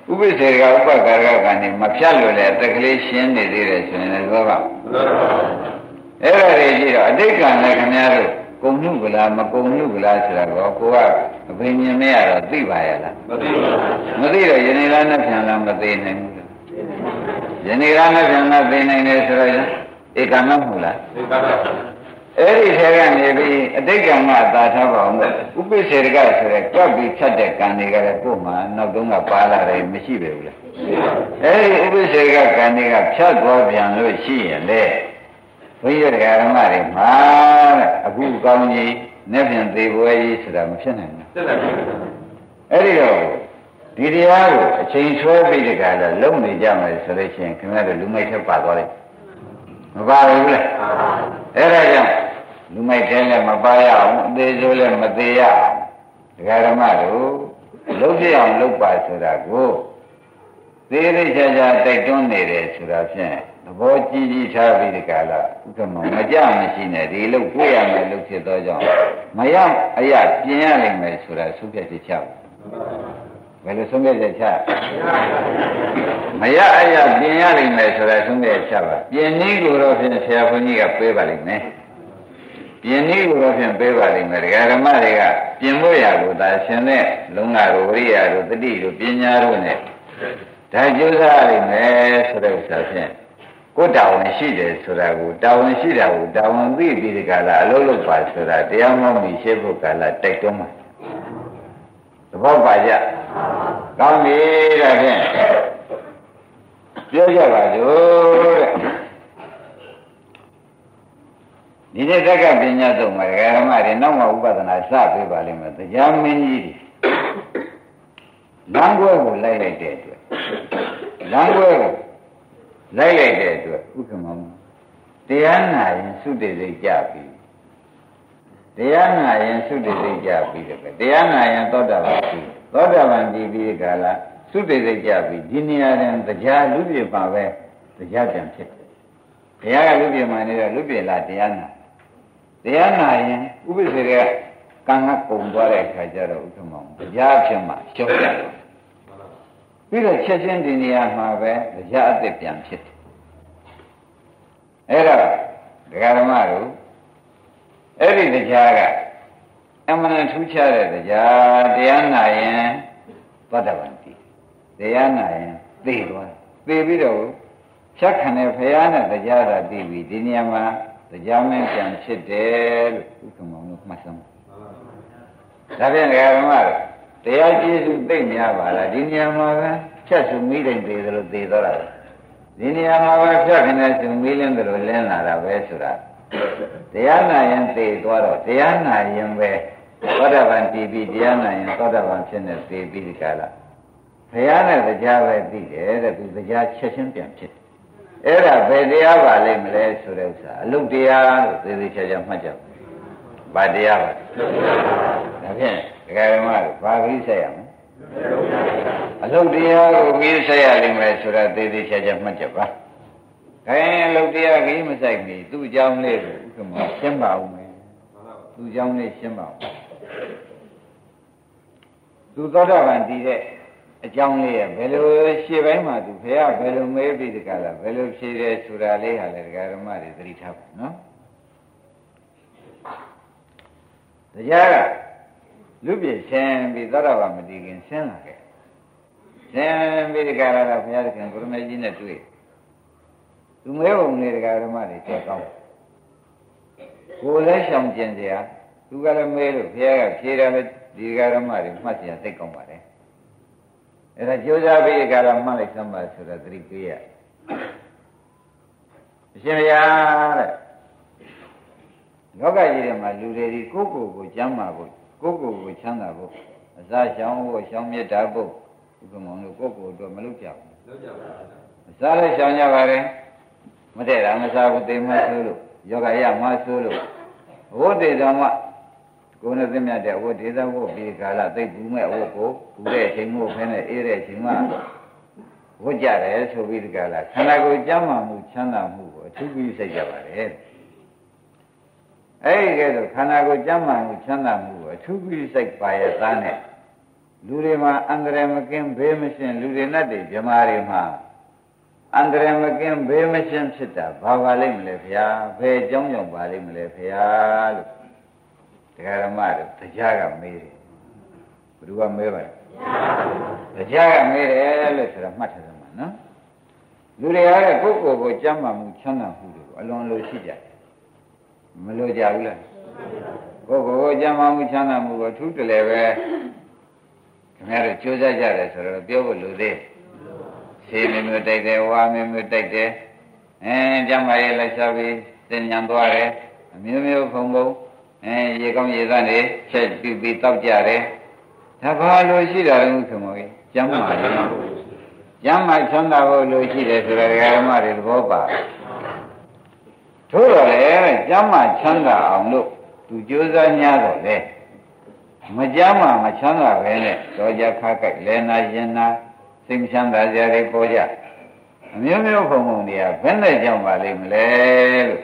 ဥပိ္ပစေကဥပကာရကံတွေမဖြတ်လို့လေတက်ကလေးရှင်းနေသေးတယ်ဆိုရင်လည်းသောကမှန်ပါပါ အဲ့ဒါတွေကြည့်တော့အတိတ်ကလည်းခင်ဗျားတို့ကုံနှုကလားမကုံနှုကလားဆိုတာကောကိုကအဘိညာဉ်မရတော့သိပါရဲ့လားမသိပါဘူးမသိတော့ယနေ့လားနဲ့ပြန်လားမသိနိုင်ဘူးယနေ့ကနဲ့ပြန်လာသိနိုင်တယ်ဆိုတော့ဧကမမဟုတ်လားဧကမအဲ့ဒီထဲကနေပြီးအတိတ်ကံကသာထားပါအောင်ဥပိ္ပေရကဆိုတဲ့ကြွပြီးဖြတ်တဲ့ကံတွေကလည်းကိုယ်မှာနောက်တုန်းကပါလာတယ်မရှိပဲဘူးလားအဲ့ဒီဥပိ္ပေရကကံတွေကဖြတ်သွားပြန်လို့ရှိရင်လေ ဘုန်းကြီးတရားဓမ္မတွေမှာတဲ့အခုကောင်းကြီးနဲ့ပြန်သေးပွဲကြီးဆိုတာမဖြစ်နိုင်ဘူးဖြစ်နိုင်ပါဘူးအဲ့ဒီတော့ဒီတရားကိုအချိန်ဆွဲပြီးတခါလဲလုံနေကြမယ်ဆိုလို့ရှိရင်ခင်ဗျားတို့လူမိုက်ထက်ပါသွားလိမ့်မပါဘူးလားအဲ့ဒါကြောင့်လူမိုက်တဲလည်းမပါရအောင်အသေးစိုးလည်းမသေးရအောင်ဒကာဓမ္မတို့လှုပ်ပြအောင်လှုပ်ပါဆိုတာကိုသေးသေးချာချာတိုက်တွန်းနေတယ်ဆိုတာဖြင့်သ ဘောကြီးကြီးထားပြီးဒီကလာဥက္ကမမကြမရှိနဲ့ဒီလှုပ်ကိုရမယ်လှုပ်ဖြစ်သောကြောင့်မရအရာပြင်ရနိုင်မယ်ဆိုတာသုဖြတ်ချက်ချဘယ်လိုဆုံးဖြတ်ချက်ချမရအရာပြင်ရနိုင်မယ်ဆိုတာဆုံးဖြတ်ချက်ပါပြင်နည်းကိုတော့ဖြင့်ဆရာဘုန်းကြီးကပေးပါလိမ့်မယ်ပြင်နည်းကိုတော့ဖြင့်ပေးပါလိမ့်မယ်ဒကာဓမ္မတွေကပြင်ဖို့ရကိုဒါရှင်တဲ့လုံငါတို့ဝိရိယတို့တတိတို့ပညာတို့ ਨੇ ဒါကျိုးစားရလိမ့်မယ်ဆိုတဲ့ဥစ္စာဖြင့် ကိုတာဝန်ရှိတယ်ဆိုတာကိုတာဝန်ရှိတာကိုတာဝန်သိပြီးဒီကလာအလုံးလုံးပါဆိုတာတရားမောင်းပြီးရှင်းဖို့ကလာတိုက်တွန်းမှာသဘောပါကြကောင်းပြီဒါဖြင့်ပြောကြပါလို့တဲ့ဒီနေ့တက္ကပညာသုံးမှာဓမ္မတွေနောက်မှဥပဒနာစပေးပါလိမ့်မယ်တရားမင်းကြီးလမ်းကွဲကိုလိုက်လိုက်တဲ့အတွက်လမ်းကွဲကို လိုက်လိုက်တဲ့အတွက်ဥက္ကမမတရားနာရင်သုတေစိတ်ကြပြီတရားနာရင်သုတေစိတ်ကြပြီတဲ့တရားနာရင်သောတာပန်ပြီသောတာပန်ပြီပြီးကြလားသုတေစိတ်ကြပြီဒီနေရာတွင်တရားလူပြပါပဲတရားပြန်ဖြစ်တယ်ဘုရားကလူပြမှနေတော့လူပြလာတရားနာတရားနာရင်ဥပ္ပစေကကံကပုံသွားတဲ့အခါကျတော့ဥက္ကမတရားဖြစ်မှရှုပ်ရတယ် ပြီးတော့ချက်ချင်းဒီနေရာမှာပဲတရားအသစ်ပြန်ဖြစ်တယ်အဲ့တော့ဒကာဓမ္မတို့အဲ့ဒီတရားကအမှန်ထူးခြားတဲ့တရားတရားနာရင်သောတပန်တည်တရားနာရင်သိသွားသိပြီးတော့ဖြတ်ခံတဲ့ဖရာနဲ့တရားသာတည်ပြီးဒီနေရာမှာတရားမင်းပြန်ဖြစ်တယ်လို့ဥက္ကမောင်တို့မှတ်စမ်းဒါဖြင့်ဒကာဓမ္မတို့ တရားကျေးဇူးသိများပါလားဒီနေရာမှာပဲဖြတ်စုမိတိုင်းသေးတယ်လို့သေတော့တာဒီနေရာမှာပဲဖြတ်ခနဲ့စုမိလင်းတယ်လို့လင်းလာတာပဲဆိုတာတရားနာရင်သေသွားတော့တရားနာရင်ပဲသောတာပန်တည်ပြီးတရားနာရင်သောတာပန်ဖြစ်နေသေပြီးဒီကလာဘုရားနဲ့တရားပဲသိတယ်တဲ့သူတရားချက်ချင်းပြန်ဖြစ်အဲ့ဒါဘယ်တရားပါလိမ့်မလဲဆိုတဲ့ဥစ္စာအလုတ်တရားလို့သေသေးချာချာမှတ်ကြပါဗတရားပါဒါဖြင့် ဒကာဓမ္မကဘာခိဆက်ရမလဲအလုတ်တရားကိုကြီးဆက်ရလိမ့်မယ်ဆိုတာသေသေးချာချာမှတ်ကြပါခိုင်းအလုတ်တရားကြီးမဆိုင်ပြီသူ့အကြောင်းလေးကိုဥက္ကမရှင်းပါဦးမယ်သူ့အကြောင်းလေးရှင်းပါဦးသူသောတာပန်တည်တဲ့အကြောင်းလေးရဘယ်လိုရှေ့ပိုင်းမှာသူဖះဘယ်လိုမဲပြီးတကလားဘယ်လိုဖြေတယ်ဆိုတာလေးဟာလေဒကာဓမ္မတွေသတိထားပါနော်တရားက လူပြည့်ဆင်းပြီးသောတာပန်မတည်ခင်ဆင်းလာခဲ့ဆင်းပြီးဒီကရတာဘုရားသခင်ကိုရမေကြီးနဲ့တွေ့သူမဲပုံလေးဒကာဓမ္မတွေချက်ကောင်းကိုယ်လည်းရှောင်ကျင်စရာသူကလည်းမဲလို့ဘုရားကဖြေတယ်လည်းဒီဒကာဓမ္မတွေမှတ်စရာသိကောင်းပါတယ်အဲ့ဒါကြိုးစားပြီးဒီကရမှတ်လိုက်သမ်းပါဆိုတာသတိပေးရအရှင်ဘုရားတဲ့လောကကြီးထဲမှာလူတွေဒီကိုယ့်ကိုယ်ကိုကျမ်းမာဖို့ ကိုယ့်ကိုယ်ကိုချမ်းသာဖို့အစာရှောင်ဖို့ရှောင်မြတ်တာဖို့ဥပမောင်တို့ကိုယ့်ကိုယ်အတွက်မလုပ်ကြဘူးလုပ်ကြပါဘူးအစာလည်းရှောင်ကြပါတယ်မတည့်တာမစားဘူးသိမဆိုးလို့ယောဂရမဆိုးလို့ဝိတေတော်မှကိုယ်နဲ့သိမြတ်တဲ့ဝိတေသဝိပြီးကာလသိပူမဲ့ဝိကိုပူတဲ့အချိန်မို့ဖဲနဲ့အေးတဲ့အချိန်မှဝတ်ကြတယ်ဆိုပြီးဒီကလာခန္ဓာကိုယ်ကြမ်းမှမှုချမ်းသာမှုကိုအထူးပြီးစိတ်ကြပါတယ်အဲ့ဒီကဲဆိုခန္ဓာကိုယ်ကြမ်းမှမှုချမ်းသာမှုကိုအ ထူးပြီးစိတ်ပါရသားနဲ့လူတွေမှာအန္တရာယ်မကင်းဘေးမရှင်းလူတွေနဲ့တည်းမြမာတွေမှာအန္တရာယ်မကင်းဘေးမရှင်းဖြစ်တာဘာပါလိမ့်မလဲဗျာဘယ်အကြောင်းကြောင့်ပါလိမ့်မလဲဗျာလို့တရားဓမ္မတွေတရားကမေးတယ်ဘယ်သူကမေးပါလဲတရားကမေးတယ်လို့ဆိုတော့မှတ်ထားသမှာနော်လူတွေအားတဲ့ကိုယ့်ကိုယ်ကိုကြမ်းမှမှုချမ်းသာမှုတွေကိုအလွန်လိုရှိကြတယ်မလိုကြဘူးလား ကိုယ့်ကိုယ်ကိုကြမ်းမှမှုချမ်းသာမှုကိုထူးတလဲပဲခင်ဗျားတို့ကြိုးစားကြတယ်ဆိုတော့ပြောဖို့လိုသေးဆေးမျိုးမျိုးတိုက်တယ်ဝါမျိုးမျိုးတိုက်တယ်အဲကြမ်းပါရဲ့လက်ချပြီးတင်ညာသွားတယ်အမျိုးမျိုးဖုံဖုံအဲရေကောင်းရေသန့်တွေချက်ပြီးပြီးတောက်ကြတယ်ဒါဘာလို့ရှိတာလဲခင်ဗျားကျမ်းပါလေကျမ်းမာချမ်းသာဖို့လို့ရှိတယ်ဆိုတော့ဓမ္မတွေသဘောပါထို့တော်လေကျမ်းမာချမ်းသာအောင်လို့ သူကြိုးစား냐တော့လေမကြမ်းမာမချမ်းသာပဲနဲ့တော့ကြခါကြိုက်လဲနာရင်နာစိတ်ချမ်းသာကြရပေါ်ကြအမျိုးမျိုးဖုံဖုံတွေကဘယ်နဲ့ကြောင့်ပါလိမ့်မလဲလို့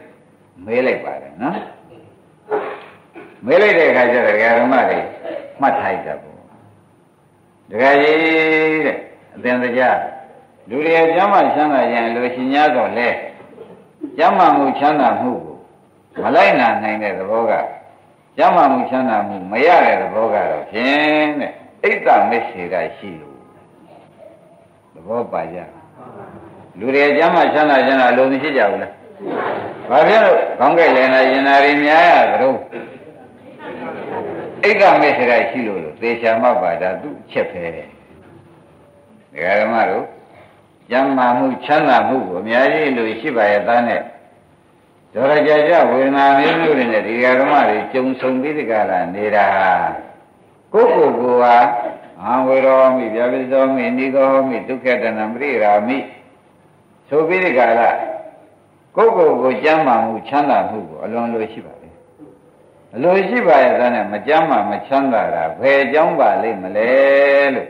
မေးလိုက်ပါတယ်နော်မေးလိုက်တဲ့အခါကျတော့ဓမ္မတွေမှတ်ထားကြပေါ့ဒကာကြီးတဲ့အသင်တရားလူတွေကျမ်းမာချမ်းသာရင်လူရှင်냐တော့လဲကျမ်းမာမှုချမ်းသာမှုကို မလိုက်နာနိုင်တဲ့သဘောကကျမ်းမာမှုချမ်းသာမှုမရတဲ့သဘောကတော့ဖြင့်တဲ့အိတ်တမစ္စေကရှိလို့သဘောပါကြလူတွေကျမ်းမာချမ်းသာချမ်းသာလုံးမရှိကြဘူးလားဘာဖြစ်လို့ခေါင်းကြိုက်လည်းနာရင်နာရီများရသလိုအိတ်ကမစ္စေကရှိလို့လို့သေချာမှပါတာသူ့ချက်ပဲဒကာဓမ္မတို့ကျမ်းမာမှုချမ်းသာမှုကိုအများကြီးလို့ရှိပါရဲ့သားနဲ့ ဒေါရကြကြဝေဒနာမျိုးမျိုးတွေနဲ့ဒီဃာဓမ္မတွေကြုံဆုံပြီးဒီကလာနေတာကိုယ့်ကိုယ်ကိုဟာအာဝေရောမိဗျာပိသောမိနိသောမိဒုက္ခတဏပရိရာမိဆိုပြီးဒီကလာကိုယ့်ကိုယ်ကိုကျမ်းမာမှုချမ်းသာမှုကိုအလွန်လိုရှိပါလေအလိုရှိပါရဲ့သားနဲ့မကျမ်းမာမချမ်းသာတာဘယ်အကြောင်းပါလိမ့်မလဲလို့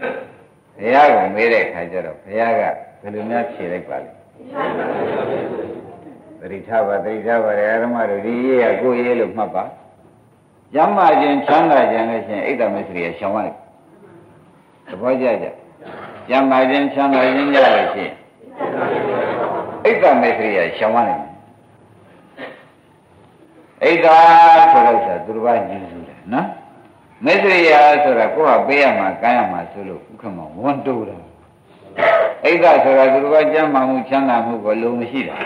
ဘုရားကမေးတဲ့အခါကျတော့ဘုရားကဘယ်လိုများဖြေလိုက်ပါလဲ သတိထားပါသတိထားပါဓမ္မတို့ဒီရေးရကိုရေးလို့မှတ်ပါကျမ်းမာခြင်းချမ်းသာခြင်းလို့ရှိရင်အိတ်တမစ္စရိယရှောင်လိုက်သဘောကျကြကျမ်းမာခြင်းချမ်းသာခြင်းကြလို့ရှိရင်အိတ်တမစ္စရိယရှောင်လိုက်အိတ်တာဆိုတော့ဆိုသူတစ်ပါးယူစုတယ်နော်မစ္စရိယဆိုတာကိုယ်ကပေးရမှာကမ်းရမှာဆိုလို့ဥက္ကမဝန်တိုးတာအိတ်ကဆိုတာသူတို့ကကြမ်းမှမှုချမ်းသာမှုကိုလုံးမရှိတာ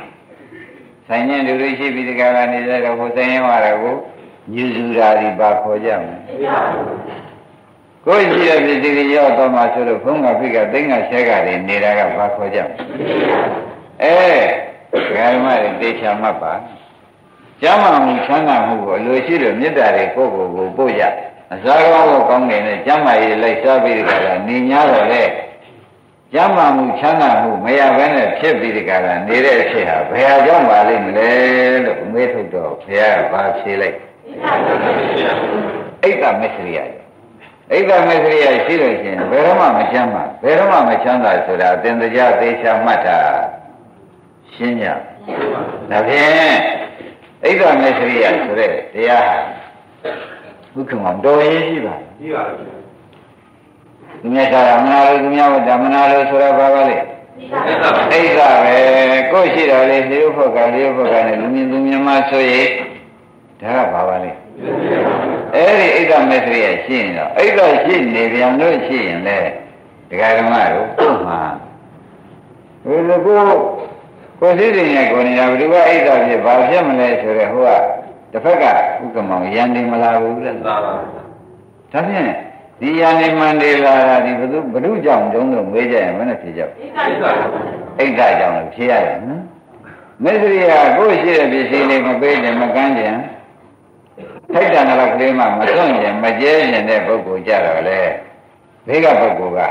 ဆိုင်ရင်လူတွေရှိပြီးဒီကရနေတဲ့တော့ဟိုဆိုင်ရင်ဝါတာကိုညူစုတာဒီပါခေါ်ကြမယ်ကိုယ်ရှိတဲ့ပစ္စည်းတွေရောက်တော့မှဆိုလို့ဘုန်းကဖိကသိင္ကဆဲကတွေနေတာကဘာခေါ်ကြမလဲအဲဓမ္မတွေတေချာမှတ်ပါကျမ်းမာမှုချမ်းသာမှုကိုအလိုရှိလို့မေတ္တာတွေကိုယ့်ကိုယ်ကိုပို့ကြအစားကောင်းကိုကောင်းနေတဲ့ကျမ်းမာရေးလိုက်စားပြီးဒီကရနေ냐တော့လေ ကျမ်းမာမှုချမ်းသာမှုမရဘဲနဲ့ဖြစ်ပြီးဒီကရနေတဲ့အဖြစ်ဟာဘယ်ဟာကြောင့်ပါလိမ့်မလဲလို့မေးထုတ်တော့ဘုရားကဘာဖြေလိုက်အိတ်ကမစ္စရိယအိတ်ကမစ္စရိယရှိလို့ရှိရင်ဘယ်တော့မှမချမ်းသာဘယ်တော့မှမချမ်းသာဆိုတာအတင်တရားသေချာမှတ်တာရှင်းကြဒါဖြင့်အိတ်ကမစ္စရိယဆိုတဲ့တရားဟာဘုက္ခမတော်ရေးရှိပါရှိပါဘူး သူများသာမနာလို့သူများဝတ္တမနာလို့ဆိုတော့ဘာပါလဲအိတ်ကပဲကိုယ်ရှိတော်လေလျှို့ဖို့ကလျှို့ဖို့ကနဲ့လူမြင်သူမြင်မှဆိုရင်ဒါကဘာပါလဲအဲ့ဒီအိတ်ကမစ္စရိယရှိရင်တော့အိတ်ကရှိနေပြန်လို့ရှိရင်လေဒကာဓမ္မတို့ကိုယ်မှာဘယ်လိုကိုကိုယ်စည်းစိမ်နဲ့ကိုယ်နေတာဘယ်သူကအိတ်ကဖြစ်ဘာဖြစ်မလဲဆိုတော့ဟိုကတစ်ဖက်ကဥက္ကမောင်ရန်နေမလာဘူးလေသာပါဒါဖြင့် ဒီရန်နေမှန်တယ်လာတာဒီဘသူဘ ᱹ ကြောင့်တုံးလို့မေးကြရင်မနဲ့ဖြေကြဘူးအိတ်ကကြောင့်လို့ဖြေရတယ်နော်မစ္စရိယကိုယ်ရှိတဲ့ပစ္စည်းလေးမပေးတယ်မကမ်းကြင်ထိုက်တန်ကလေးကလေးမှမစွန့်ကြင်မကျဲကြင်တဲ့ပုဂ္ဂိုလ်ကြတော့လေဘေးကပုဂ္ဂိုလ်က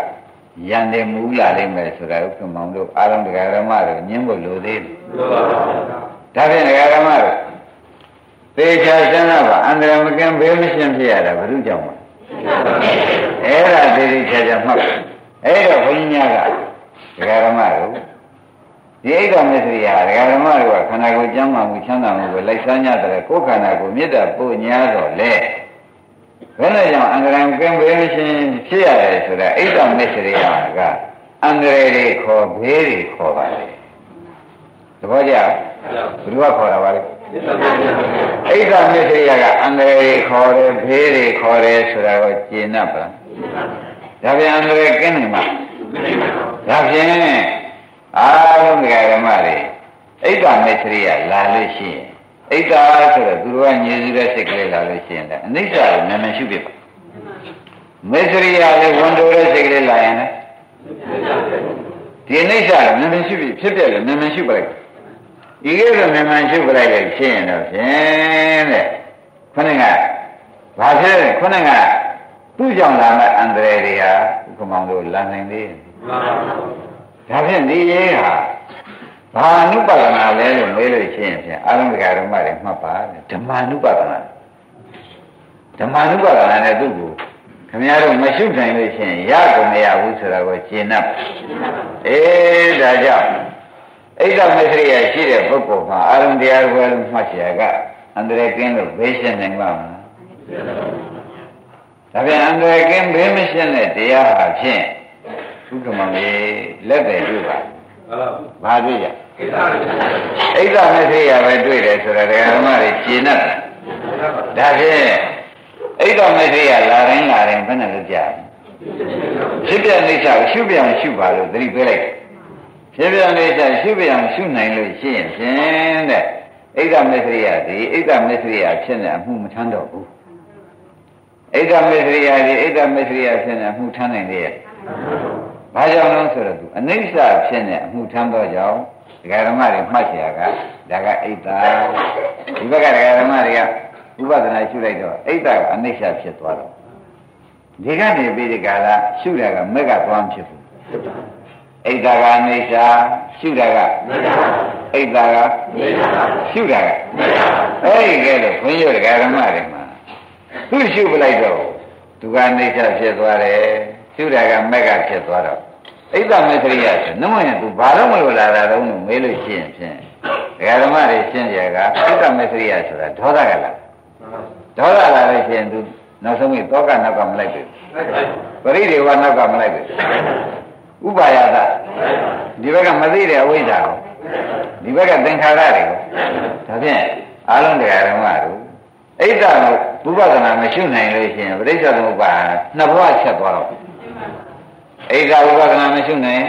ရန်တယ်မူလာလိမ့်မယ်ဆိုတာဥက္ကမောင်တို့အာရုံတရားဓမ္မတို့ညင်းဖို့လိုသေးတယ်ဒါဖြင့်တရားဓမ္မတို့သေချာစဉ်းစားပါအန္တရာယ်မကင်းဘေးမရှင်းဖြစ်ရတာဘုရုကြောင့်ပါ အဲ့ဒါသေသေးချာချာမှတ်အဲ့တော့ဘုန်းကြီးများကဒကာဓမ္မတို့ဒီအိတ်တော်မစ္စရိယာဒကာဓမ္မတို့ကခန္ဓာကိုယ်ကျမ်းမာမှုချမ်းသာမှုကိုလိုက်စားကြတယ်ကိုယ်ခန္ဓာကိုမေတ္တာပို့ညာတော့လေဘယ်နဲ့ကြောင့်အန္တရာယ်ကင်းဘေးမရှင်းဖြစ်ရတယ်ဆိုတော့အိတ်တော်မစ္စရိယာကအန္တရာယ်တွေခေါ်ဘေးတွေခေါ်ပါလေသဘောကျဘယ်သူကခေါ်တာပါလဲ အိဋ္ဌမစ္စရိယကအန္တရာယ်ခေါ်တယ်ဘေးတွေခေါ်တယ်ဆိုတာကိုကျင့်납ပါဒါပြန်အန္တရာယ်ကင်းနေမှာဒါဖြင့်အားလုံးဒကာဓမ္မတွေဣဒ္ဓမေသရိယလာလို့ရှိရင်ဣဒ္ဓဆိုတော့သူတို့ကညည်စည်းတဲ့စိတ်ကလေးလာလို့ရှိရင်လည်းအနိစ္စကိုနာမည်ရှုပြပါမေသရိယလည်းဝန်တိုတဲ့စိတ်ကလေးလာရင်လည်းဒီအနိစ္စကိုနာမည်ရှုပြဖြစ်ပြတယ်နာမည်ရှုပလိုက် ဒီကဲတော့နာမည်ရှုပလိုက်လို့ဖြစ်ရင်တော့ဖြင့်တဲ့ခொနဲ့ကဘာဖြစ်လဲခொနဲ့ကသူ့ကြောင့်လာမဲ့အန္တရာယ်တွေဟာဥက္ကမောင်တို့လာနိုင်သေးတယ်ဒါဖြင့်ဒီရေးဟာဘာအနုပါဒနာလဲလို့မေးလို့ရှိရင်ဖြင့်အာရမဂဓမ္မတွေမှတ်ပါဓမ္မအနုပါဒနာဓမ္မအနုပါဒနာနဲ့သူ့ကိုခင်ဗျားတို့မရှုနိုင်လို့ရှိရင်ရကုန်မရဘူးဆိုတာကိုရှင်း납အေးဒါကြောင့် အိတ်တော်မစ္စရိယရှိတဲ့ပုဂ္ဂိုလ်မှာအာရုံတရားကိုလည်းမှတ်ရကအန္တရာယ်ကင်းလို့ဘေးရှင်းနိုင်မှာမလားဒါပြန်အန္တရာယ်ကင်းဘေးမရှင်းတဲ့တရားဟာဖြင့်ဥက္ကမမေလက်တယ်တွေ့ပါဘာတွေ့ရအိတ်တော်မစ္စရိယပဲတွေ့တယ်ဆိုတာဓမ္မတွေရှင်းတတ်တယ်ဒါဖြင့်အိတ်တော်မစ္စရိယလာရင်လာရင်ဘယ်နဲ့လုပ်ကြလဲဖြစ်ပြအိဋ္ဌာကိုရှုပြန်ရှုပါလို့သတိပေးလိုက်တယ် ဖြစ်ပြနေကြရှုပြန်ရှုနိုင်လို့ရှိရင်ဖြင့်တဲ့ဣဒ္ဓမစ္စရိယဒီဣဒ္ဓမစ္စရိယဖြစ်နေအမှုမထမ်းတော့ဘူးဣဒ္ဓမစ္စရိယဒီဣဒ္ဓမစ္စရိယဖြစ်နေအမှုထမ်းနိုင်တယ်ဘာကြောင့်လဲဆိုတော့သူအနိစ္စဖြစ်နေအမှုထမ်းတော့ကြောင့်ဒကာရမတွေမှတ်ချရာကဒါကဣဒ္ဓဒီဘက်ကဒကာရမတွေကဥပဒနာရှုလိုက်တော့ဣဒ္ဓကအနိစ္စဖြစ်သွားတော့ဒီကနေပြီးဒီကလာရှုတာကမက်ကသွားမဖြစ်ဘူး ဣဒ္ဓကအနိစ္စရှုတာကဣဒ္ဓကရှုတာကအဲ့ဒီကဲလို့ဘုန်းကြီးတို့ဓမ္မတွေမှာသူရှုပလိုက်တော့သူကအနိစ္စဖြစ်သွားတယ်ရှုတာကမက်ကဖြစ်သွားတော့ဣဒ္ဓမေသရိယဆိုနှမရင်သူဘာလို့မလို့လာတာတော့မေးလို့ရှိရင်ဖြင့်ဓမ္မတွေရှင်းကြကဣဒ္ဓမေသရိယဆိုတာဒေါသကလားဒေါသလာလို့ရှိရင်သူနောက်ဆုံးပြီးတောကနောက်ကမလိုက်ဘူးပရိဒေဝနောက်ကမလိုက်ဘူး ဥပါယသဒီဘက်ကမသိတဲ့အဝိဇ္ဇာကိုဒီဘက်ကသင်္ခါရတွေကိုဒါဖြင့်အာလုံးတရားဓမ္မတို့ဣဒ္ဓကိုဘုပ္ပဒနာမရှိနိုင်လို့ရှိရင်ပရိစ္ဆေသမုပ္ပါနှစ်ဘဝချက်သွားတော့ဣဒ္ဓဘုပ္ပဒနာမရှိနိုင်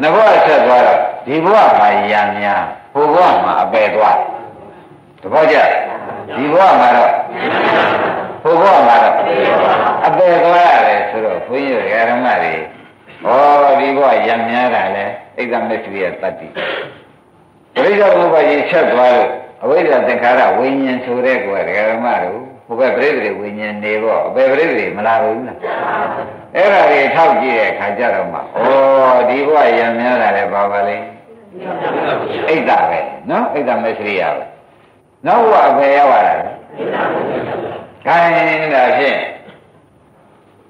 နှစ်ဘဝချက်သွားတော့ဒီဘဝမှာရံများဟိုဘဝမှာအပယ်သွားတပည့်ကြဒီဘဝမှာတော့ဟိုဘဝမှာတော့အပယ်သွားရတယ်ဆိုတော့ဘုန်းကြီးတို့ဓမ္မတွေ ဩဒီဘဝရံများတာလဲဣဒ္ဓမစ္စရိယတတ္တိပရိစ္ဆေသမုပ္ပါကြီးချက်သွားလို့အဝိဇ္ဇာသင်္ခါရဝိညာဉ်ဆိုတဲ့ကွယ်ဓမ္မတို့ဟိုဘက်ပရိသေဝိညာဉ်နေပေါ့အပေပရိသေမလာဘူးလားအဲ့ဒါတွေထောက်ကြည့်တဲ့အခါကျတော့မှဩဒီဘဝရံများတာလဲပါပါလေဣဒ္ဓပဲနော်ဣဒ္ဓမစ္စရိယပဲနောက်ဘဝဘယ်ရောက်လာလဲခိုင်းတာဖြင့်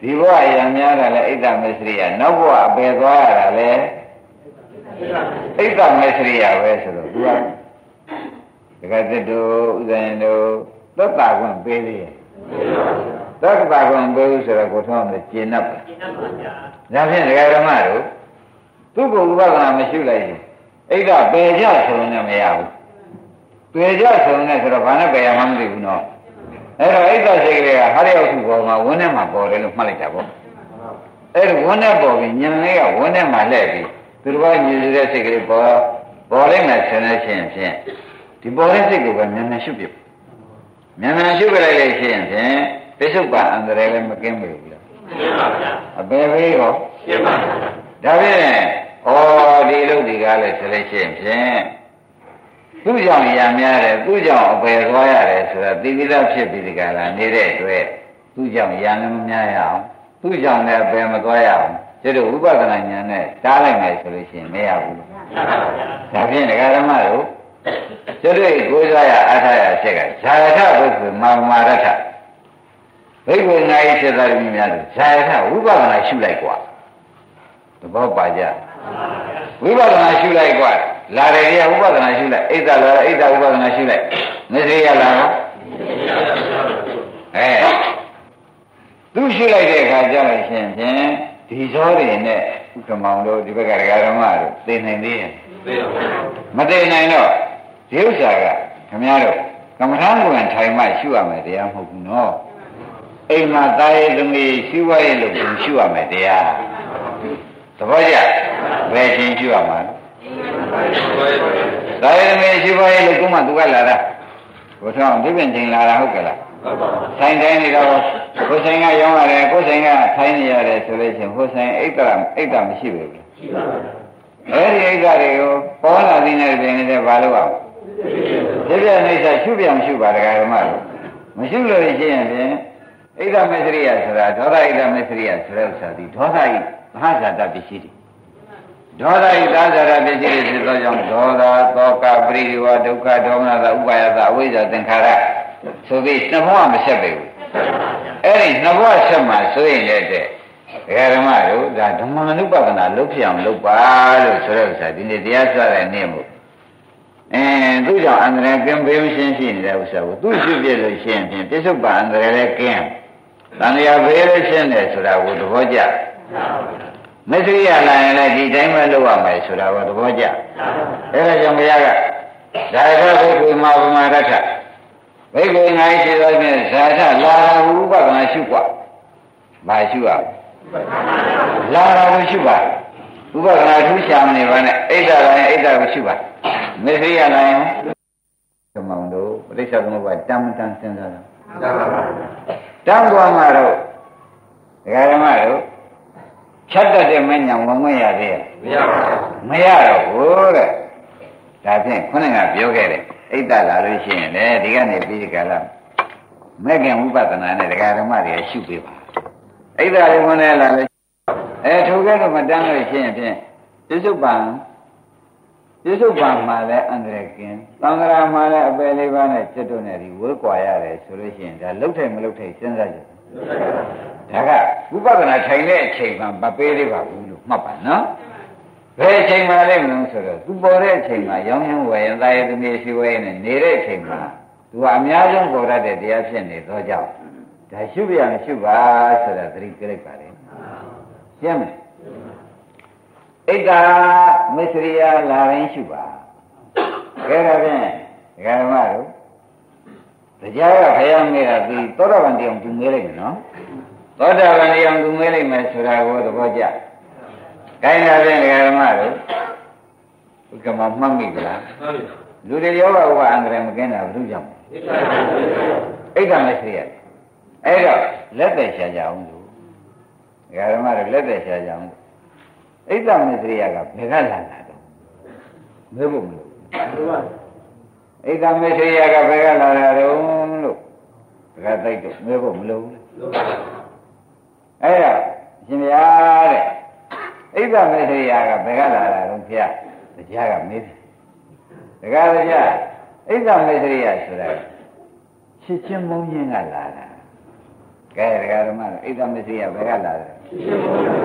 ဒီဘဝရံများတာလဲဣဒ္ဓမစ္စရိယနောက်ဘဝအပယ်သွားရတာလဲဣဒ္ဓမစ္စရိယပဲဆိုတော့သူကဒကာတစ်တို့ဥဇင်တို့သက်တာခွင့်ပေးလေသက်တာခွင့်ပေးလို့ဆိုတော့ကိုထောင်းတယ်ကျင်납ပါဒါဖြင့်ဒကာဓမ္မတို့သူ့ကိုဥပဒနာမရှိလိုက်ရင်ဣဒ္ဓပယ်ကြဆိုရင်လည်းမရဘူးပယ်ကြဆိုရင်ဆိုတော့ဘာနဲ့ပယ်ရမှမသိဘူးနော် အဲ့တော့ဣဒ္ဓစိတ်ကလေးကဟာရရောက်စုပေါ်မှာဝန်းထဲမှာပေါ်တယ်လို့မှတ်လိုက်တာပေါ့အဲ့ဒီဝန်းထဲပေါ်ပြီးညံလေးကဝန်းထဲမှာလှည့်ပြီးသူတော်ဘာညီတဲ့စိတ်ကလေးပေါ်ပေါ်လိုက်မှဆင်းနေခြင်းဖြင့်ဒီပေါ်တဲ့စိတ်ကိုပဲမြန်မြန်ရှုပြမြန်မြန်ရှုပြလိုက်လို့ရှိရင်ဖြင့်ပိဿုပ္ပအန္တရာယ်လည်းမကင်းဘူးလားရှင်းပါဗျာအပေဘေးရောရှင်းပါဗျာဒါဖြင့်ဩဒီလိုဒီကားလဲဆိုလို့ရှိရင်ဖြင့် သူ့ကြောင့်ရံများတယ်သူ့ကြောင့်အပေသွားရတယ်ဆိုတာသိပြီးသားဖြစ်ပြီးဒီကလာနေတဲ့အတွက်သူ့ကြောင့်ရံလည်းမများရအောင်သူ့ကြောင့်လည်းအပေမသွားရအောင်ကျတော့ဥပဒနာညာနဲ့တားလိုက်မယ်ဆိုလို့ရှိရင်မရဘူးဒါဖြင့်ဒကာဓမ္မတို့ကျွတ်ကိုးစားရအထာရအချက်ကဇာယထဘုရားမာမာရထဘိက္ခုနာယစေတရမိများဆိုဇာယထဝိပဿနာရှုလိုက်กว่าသဘောပါကြဝိပဿနာရှုလိုက်กว่า လာတယ်ကြီးဝိပဿနာရှုလိုက်ဣဒ္ဓလာဣဒ္ဓဝိပဿနာရှုလိုက်မစ္စရိယလာတော့အဲသူရှုလိုက်တဲ့အခါကျတော့ရှင်ဖြင့်ဒီဇောတွေနဲ့ဥက္ကမောင်တို့ဒီဘက်ကဓမ္မတို့သိနိုင်သေးရဲ့မသိနိုင်တော့ဒီဥစ္စာကခင်ဗျားတို့ကမ္မထာကိုယ်ထိုင်မှရှုရမယ်တရားမဟုတ်ဘူးနော်အိမ်မှာတာရဲ့သမီးရှုရရဲ့လို့ရှုရမယ်တရားသဘောကျဘယ်ချင်းရှိရမှာလဲ ဒါရမေရှိပါရဲ့လို့ကုမသူကလာတာဘုရားဒီပြင်ချင်းလာတာဟုတ်ကဲ့လားဆိုင်တိုင်းနေတော့ကိုဆိုင်ကရောင်းရတယ်ကိုဆိုင်ကထိုင်းနေရတယ်ဆိုလို့ချင်းကိုဆိုင်အိတ်တရအိတ်တမရှိဘူးရှိပါဘူးအဲ့ဒီအိတ်တတွေကိုပေါ်လာတဲ့နေပြင်နဲ့ဘာလို့အောင်ပြပြနေစားရှုပြမရှုပါတကားဓမ္မလို့မရှိလို့ရှိရင်ဖြင့်ဣဒ္ဓမစ္စရိယဆိုတာဒေါသဣဒ္ဓမစ္စရိယဆိုတဲ့ဥစ္စာဒီဒေါသဤမဟာဇာတပစ္စည်းတွေ ဒေါသဤသာဇာတပစ္စည်းတွေဖြစ်သောကြောင့်ဒေါသသောကပရိဒီဝဒုက္ခဒေါမနသဥပါယသအဝိဇ္ဇာသင်္ခါရဆိုပြီးနှစ်ဘဝမဆက်ပေဘူးအဲ့ဒီနှစ်ဘဝဆက်မှာဆိုရင်လည်းတဲ့ဒကာဓမ္မတို့ဒါဓမ္မနုပဒနာလုပ်ပြအောင်လုပ်ပါလို့ဆိုတဲ့ဥစ္စာဒီနေ့တရားစွဲတဲ့နေ့မို့အဲသူကြောင့်အန္တရာယ်ကင်းဘေးရှင်းရှိနေတဲ့ဥစ္စာကိုသူရှိပြလို့ရှိရင်ဖြင့်ပြစ္ဆုတ်ပါအန္တရာယ်လည်းကင်းတန်ရာဘေးလည်းရှင်းတယ်ဆိုတာကိုသဘောကျ မစ္စရိယလာရင်လည်းဒီတိုင်းပဲလုပ်ရမယ်ဆိုတာကိုသဘောကျအဲဒါကြောင့်ဘုရားကဒါရဘိက္ခုမာပမာရထဘိက္ခုငါရှိသောဖြင့်ဇာထလာဟုဥပဒနာရှုกว่าမရှုရလာတာကိုရှုပါဥပဒနာထူးရှာမနေပါနဲ့အိဋ္ဌလာရင်အိဋ္ဌကိုရှုပါမစ္စရိယလာရင်သမုံတို့ပဋိစ္စသမုပ္ပါတမ်းတမ်းစဉ်းစားတာတမ်းသွားမှာတော့ဒကာဓမ္မတို့ ဖြတ်တတ်တဲ့မညံဝင်ဝင်ရသေးရဲ့မရပါဘူးမရတော့ဘူးတဲ့ဒါဖြင့်ခုနကပြောခဲ့တယ်အိတ်တလာလို့ရှိရင်လေဒီကနေပြီးဒီကလာမဲ့ခင်ဝိပဿနာနဲ့ဒကာဓမ္မတွေရှုပေးပါအိတ်တလေးဝင်နေလာလို့အဲထိုကဲတော့မတန်းလို့ရှိရင်ဖြင့်ပြစ္ဆုတ်ပံပြစ္ဆုတ်ပံမှာလည်းအန္တရာယ်ကင်းသံဃာမှာလည်းအပယ်လေးပါးနဲ့จิตတို့နဲ့ဒီဝေးကွာရတယ်ဆိုလို့ရှိရင်ဒါလှုပ်ထိုင်မလှုပ်ထိုင်စဉ်းစားကြည့် ဒါကဝိပဿနာထိုင်တဲ့အချိန်မှာမပေးသေးပါဘူးလို့မှတ်ပါနော်ဘယ်အချိန်မှလဲမလို့ဆိုတော့သူပေါ်တဲ့အချိန်မှာရောင်းရောင်းဝယ်ရင်သာယသမီးရှိဝဲနေနေတဲ့အချိန်မှာသူကအများဆုံးပေါ်တတ်တဲ့တရားဖြစ်နေသောကြောင့်ဒါရှုပြရမရှုပါဆိုတာသတိကြိတ်ပါလေရှင်းမယ်ဣဒ္ဓမစ္စရိယလာရင်ရှုပါကဲဒါဖြင့်ဒကာမတို့ တရားကဖယားမေးတာဒီသောတာပန်တရားသူမေးလိုက်မယ်နော်သောတာပန်တရားသူမေးလိုက်မယ်ဆိုတာကိုသဘောကျကိုင်းတာဖြင့်ဒကာမတို့ဘုကမမှတ်မိကြလားမှတ်ပြီလူတွေယောဂဝအန္တရာယ်မကင်းတာဘုသူကြောင့်ဣဒ္ဓမစ္စရိယအဲ့တော့လက်သက်ရှာကြအောင်လို့ဒကာမတို့လက်သက်ရှာကြအောင်ဣဒ္ဓမစ္စရိယကဘယ်ကလာတာတော့မဲဖို့မလို့ ဣဒ္ဓမစ္စရိယကဘယ်ကလာတာတော့လို့ဒကာတိုက်တော့မဲဖို့မလို့အဲ့တော့ရှင်ဗျာတဲ့ဣဒ္ဓမစ္စရိယကဘယ်ကလာတာတော့ဖျားတရားကမေးတယ်ဒကာတရားဣဒ္ဓမစ္စရိယဆိုတာချစ်ချင်းမုန်းခြင်းကလာတာကဲဒကာဓမ္မဣဒ္ဓမစ္စရိယဘယ်ကလာတယ်ချစ်ချင်းမုန်းခြင်း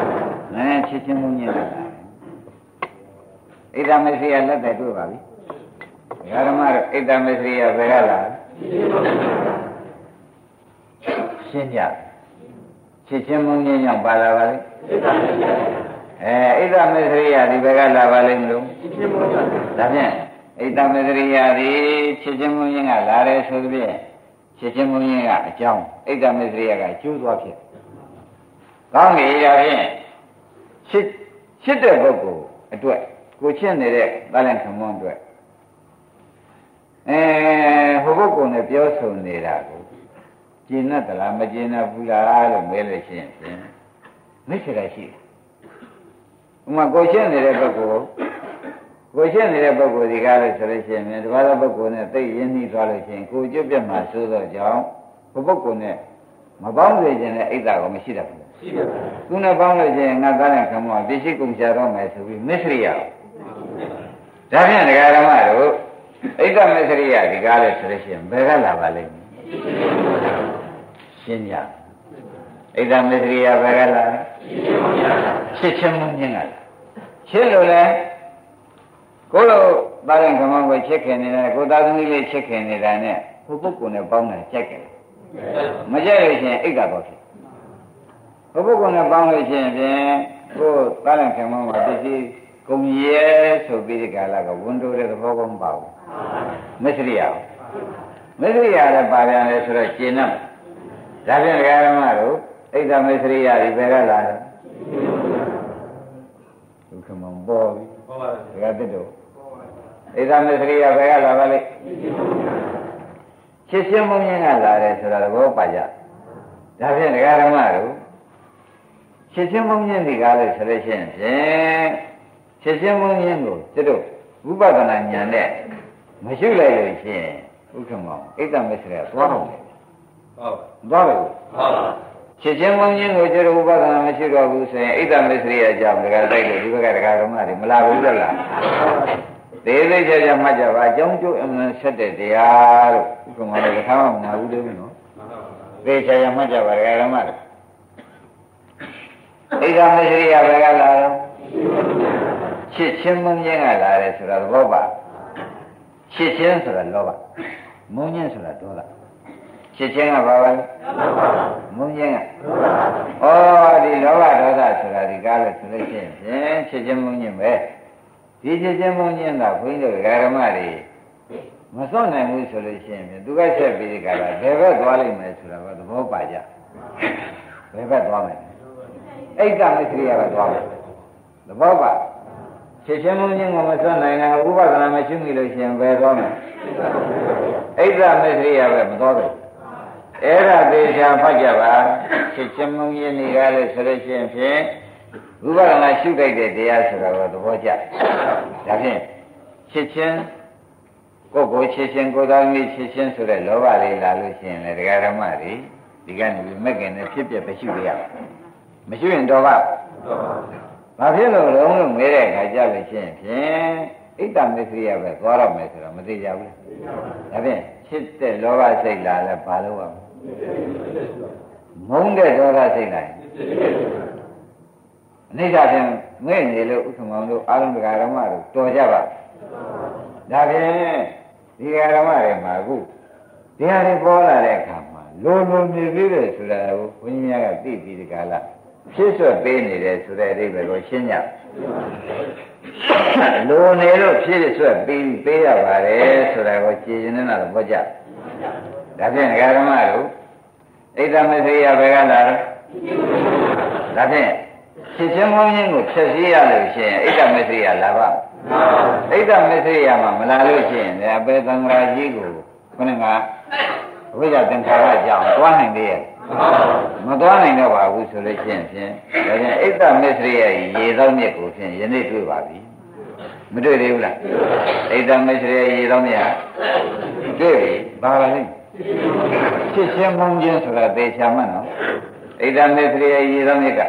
နည်းနည်းချစ်ချင်းမုန်းခြင်းကလာတယ်ဣဒ္ဓမစ္စရိယလက်သက်တွေ့ပါပြီဒကာ ဓမ္မတို့ဣဒ္ဓမစ္စရိယဘယ်ကလာရှင်းကြချစ်ချင်းမုန်းခြင်းကြောင့်ပါလာပါလေအဲဣဒ္ဓမစ္စရိယဒီဘက်ကလာပါလိမ့်မလို့ဒါဖြင့်ဣဒ္ဓမစ္စရိယဒီချစ်ချင်းမုန်းခြင်းကလာတယ်ဆိုသဖြင့်ချစ်ချင်းမုန်းခြင်းကအကြောင်းဣဒ္ဓမစ္စရိယကကျိုးသွားဖြစ်ကောင်းပြီဒါဖြင့်ချစ်ချစ်တဲ့ပုဂ္ဂိုလ်အတွက်ကိုချစ်နေတဲ့တာလန်ခမွန်းအတွက် အဲဟိုပုဂ္ဂိုလ်နဲ့ပြောဆိုနေတာကိုကျင်납သလားမကျင်납ဘူးလားလို့မေးလို့ရှိရင်ဖြင့်မိစ္ဆရာရှိတယ်ဥမာကိုရှင်းနေတဲ့ပုဂ္ဂိုလ်ကိုရှင်းနေတဲ့ပုဂ္ဂိုလ်ဒီကားလို့ဆိုလို့ရှိရင်တပါးသောပုဂ္ဂိုလ်နဲ့သိရင်းနှီးသွားလို့ရှိရင်ကိုကျွတ်ပြတ်မှဆိုးသောကြောင့်ဘုပုဂ္ဂိုလ်နဲ့မပေါင်းစေခြင်းနဲ့အိတ်တာကိုမရှိတတ်ဘူးရှိပါဘူးသူနဲ့ပေါင်းလို့ရှိရင်ငါသားနဲ့ခမောပစ္စည်းကုန်ချတော့မယ်ဆိုပြီးမစ္စရိယဒါဖြင့်ဒကာဓမ္မတို့ အိတ်တမစ္စရိယဒီကားလို့ဆိုလို့ရှိရင်ဘယ်ကလာပါလိမ့်မလဲရှင်းကြဣဒ္ဓမစ္စရိယဘယ်ကလာချစ်ချင်းမင်းကလာချစ်လို့လဲကိုလိုသားရင်ခမောင်းကိုချစ်ခင်နေတာကိုသားသမီးလေးချစ်ခင်နေတာနဲ့ဟိုပုဂ္ဂိုလ်နဲ့ပေါင်းတယ်ကြိုက်တယ်မကြိုက်လို့ရှိရင်အိတ်ကတော့ဖြစ်ဟိုပုဂ္ဂိုလ်နဲ့ပေါင်းလို့ရှိရင်ဖြင့်ကိုသားရင်ခမောင်းမှာပစ္စည်းကုန်ရဲဆိုပြီးဒီကလာကဝန်တိုးတဲ့သဘောကောင်းပါဘူး မစ္စရိယမစ္စရိယလည်းပါပြန်တယ်ဆိုတော့ကျင့်납ဒါဖြင့်ဓမ္မတို့ဣဒ္ဓမစ္စရိယဒီဘယ်ကလာလဲပေါ်ပြီပေါ်ပါဘူးဒါကတစ်တော့ဣဒ္ဓမစ္စရိယဘယ်ကလာပါလိမ့်ချစ်ချင်းမုန်းခြင်းကလာတယ်ဆိုတာသဘောပါကြဒါဖြင့်ဒကာဓမ္မတို့ချစ်ချင်းမုန်းခြင်းဒီကားလို့ဆိုလို့ရှိရင်ဖြင့်ချစ်ချင်းမုန်းခြင်းကိုသူတို့ဝိပဿနာဉာဏ်နဲ့ မရှိလိုက်လို့ရှိရင်ဥက္ကမောင်ဣဒ္ဓမစ္စရိယသွားတော့တယ်ဟုတ်သွားတယ်ဟုတ်ချစ်ချင်းမုန်းခြင်းကိုကျတော့ဥပဒနာမရှိတော့ဘူးဆိုရင်ဣဒ္ဓမစ္စရိယအကြောင်းဒကာတိုက်လို့ဒီဘက်ကဒကာဓမ္မတွေမလာဘူးလားသေးသေးချာချာမှတ်ကြပါအကြောင်းကျိုးအမှန်ဆက်တဲ့တရားလို့ဥက္ကမောင်လည်းထားမှမနာဘူးလေနော်သေချာချာမှတ်ကြပါဒကာဓမ္မတွေဣဒ္ဓမစ္စရိယဘက်ကလာတော့ချစ်ချင်းမုန်းခြင်းကလာတယ်ဆိုတာသဘောပါ ချစ်ချင်းဆိုတာလောဘမုန်းခြင်းဆိုတာဒေါသချစ်ချင်းကဘာပါလဲမုန်းခြင်းကဩဒီလောဘဒေါသဆိုတာဒီကားလို့ဆိုလို့ရှိရင်ဖြင့်ချစ်ချင်းမုန်းခြင်းပဲဒီချစ်ချင်းမုန်းခြင်းကဘုန်းကြီးတို့ဓမ္မတွေမစွန့်နိုင်ဘူးဆိုလို့ရှိရင်သူကဆက်ပြီးဒီကလာဘယ်ဘက်သွားလိမ့်မယ်ဆိုတာကသဘောပါကြဘယ်ဘက်သွားမယ်အိတ်ကမစ္စရိယဘက်သွားမယ်သဘောပါ ဖြစ်ချင်းမုန်းခြင်းကိုမစွန့်နိုင်တာဥပဒနာမရှိမိလို့ရှိရင်ဘယ်သွားမလဲအိဋ္ဌမစ္စရိယပဲမသွားဘူးအဲ့ဒါသေချာဖတ်ကြပါဖြစ်ချင်းမုန်းခြင်းတွေကလည်းဆိုလို့ရှိရင်ဖြင့်ဥပဒနာရှုတိုက်တဲ့တရားဆိုတော့သဘောကျဒါဖြင့်ဖြစ်ချင်းကိုယ်ကိုချစ်ချင်းကိုယ်တော်ကြီးချစ်ချင်းဆိုတဲ့လောဘလေးလာလို့ရှိရင်လေဒကာဓမ္မတွေဒီကနေမက်ကင်နဲ့ဖြစ်ပြမရှိရမရှိရင်တော့ပါ ဘာဖြစ်လို့လုံးလို့မဲတဲ့အခါကြလို့ရှိရင်ဖြင့်ဣတ္တမစ္စရိယပဲသွားတော့မယ်ဆိုတော့မသိကြဘူးဒါဖြင့်ချစ်တဲ့လောဘစိတ်လာလဲဘာလို့ရမလဲမုန်းတဲ့ဒေါသစိတ်လာရင်အနိစ္စဖြင့်ငဲ့နေလို့ဥက္ကမောင်တို့အာရုံဒကာဓမ္မတို့တော်ကြပါဒါဖြင့်ဒီဃာဓမ္မတွေမှာအခုတရားတွေပေါ်လာတဲ့အခါမှာလိုလိုမြည်ပြီးတယ်ဆိုတာကိုဘုန်းကြီးများကသိပြီးဒီကလာ ဖြစ်ဆွတ်ပေးနေတယ်ဆိုတဲ့အဓိပ္ပာယ်ကိုရှင်းကြလိုနေလို့ဖြစ်ဆွတ်ပြီးပေးရပါတယ်ဆိုတာကိုကြည်ရင်နဲ့တော့ဘောကြဒါဖြင့်ဒကာဓမ္မတို့ဣဒ္ဓမသေယဘယ်ကလာတော့ဒါဖြင့်ဖြစ်ချင်းမောင်းခြင်းကိုဖြည့်စည်းရလို့ရှိရင်ဣဒ္ဓမသေယလာပါဣဒ္ဓမသေယမှာမလာလို့ရှိရင်လည်းအပေသံဃာကြီးကိုခုနကအဝိဇ္ဇသင်္ခါရကြောင့်တွားနိုင်သေးရဲ့ မသွားနိုင်တော့ပါဘူးဆိုလို့ရှိရင်ဖြင့်ဒါပြန်ဣဒ္ဓမစ္စရိယရေသောမြစ်ကိုဖြင့်ယနေ့တွေ့ပါပြီမတွေ့သေးဘူးလားဣဒ္ဓမစ္စရိယရေသောမြစ်တွေ့ပြီဘာပါလဲဖြစ်ချင်းမုန်းခြင်းဆိုတာသေချာမှတ်နော်ဣဒ္ဓမစ္စရိယရေသောမြစ်က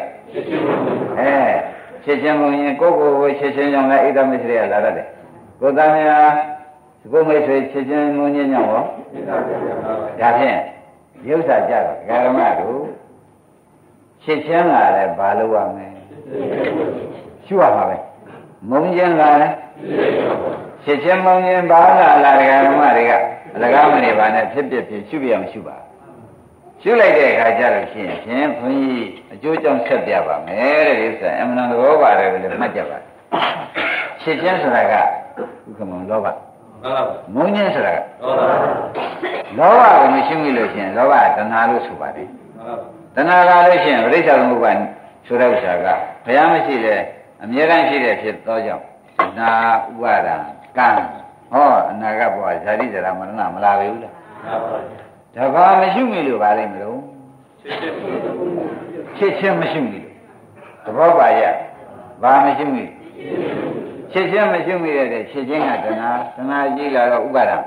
အဲဖြစ်ချင်းမုန်းရင်ကိုယ့်ကိုယ်ကိုဖြစ်ချင်းကြောင့်လည်းဣဒ္ဓမစ္စရိယလာရတယ်ကိုယ်သားများကိုယ်မိတ်ဆွေဖြစ်ချင်းမုန်းခြင်းကြောင့်ရောဒါဖြင့် ရုပ်စာကြတော့ဓမ္မတို့ရှင်းချင်းလာလဲဘာလို့ရမလဲရှုရမှာပဲမုံချင်းလာလဲရှင်းချင်းမုံချင်းဘာလာလာဓမ္မတွေကအလကားမနေပါနဲ့ဖြစ်ဖြစ်ဖြစ်ရှုပြအောင်ရှုပါရှုလိုက်တဲ့အခါကျတော့ရှင်းဖြင့်ခွန်ကြီးအကျိုးကြောင့်ဆက်ပြပါမယ်တဲ့ဒီဥစ္စာအမှန်တော်ပါတယ်လို့မှတ်ကြပါရှင်းချင်းဆိုတာကဥက္ကမလောဘ မုံချင်းဆိုတာကလောဘကိုမရှိမိလို့ရှိရင်လောဘကတဏှာလို့ဆိုပါတယ်တဏှာကလည်းရှိရင်ပြိဿသမုပ္ပါဆိုတဲ့ဥစ္စာကဘုရားမရှိတဲ့အမြဲတမ်းရှိတဲ့ဖြစ်သောကြောင့်နာဥပါဒံကံဟောအနာဂတ်ဘဝဇာတိဇရာမရဏမလာပြီဘူးလားဒါဘာမရှိမိလို့ပါလိမ့်မလို့ချစ်ချင်းမရှိမိလို့သဘောပါရဲ့ဘာမရှိမိ ချစ်ချင်းမရှိမိတဲ့ချစ်ချင်းကတဏှာတဏှာကြီးလာတော့ဥပါဒံ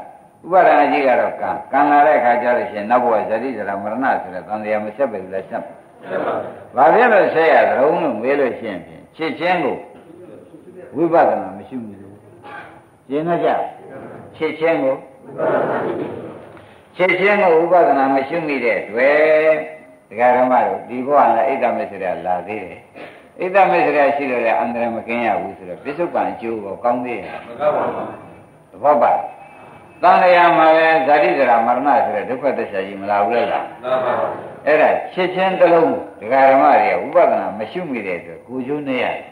ဥပါဒနာကြီးကတော့ကံကံလာတဲ့အခါကျလို့ရှိရင်နောက်ဘဝဇတိဇရာမရဏဆိုတဲ့သံတရားမဆက်ပဲလဲဆက်ပါဘာဖြစ်လို့ဆက်ရသလုံးလို့မေးလို့ရှိရင်ဖြင့်ချစ်ချင်းကိုဝိပဿနာမရှိဘူးလို့ရှင်းတော့ကြချစ်ချင်းကိုချစ်ချင်းကိုဝိပဿနာမရှိမိတဲ့တွေ့ဒကာဓမ္မတို့ဒီဘဝနဲ့အိတ်တမေစရာလာသေးတယ် ဣဒ္ဓမေစရာရှိတော့လေအန္တရာယ်မကင်းရဘူးဆိုတော့ပြစ္ဆုတ်ပံအကျိုးကိုကောင်းသေးရဲ့မကောင်းပါဘူးသဘောပါတန်လျာမှာပဲဇာတိဇရာမရဏဆိုတဲ့ဒုက္ခသစ္စာကြီးမလာဘူးလေလားမှန်ပါပါအဲ့ဒါချစ်ချင်းတစ်လုံးဒကာဓမ္မတွေကဥပဒနာမရှိမိတဲ့အတွက်ကိုကျိုးနေရတယ်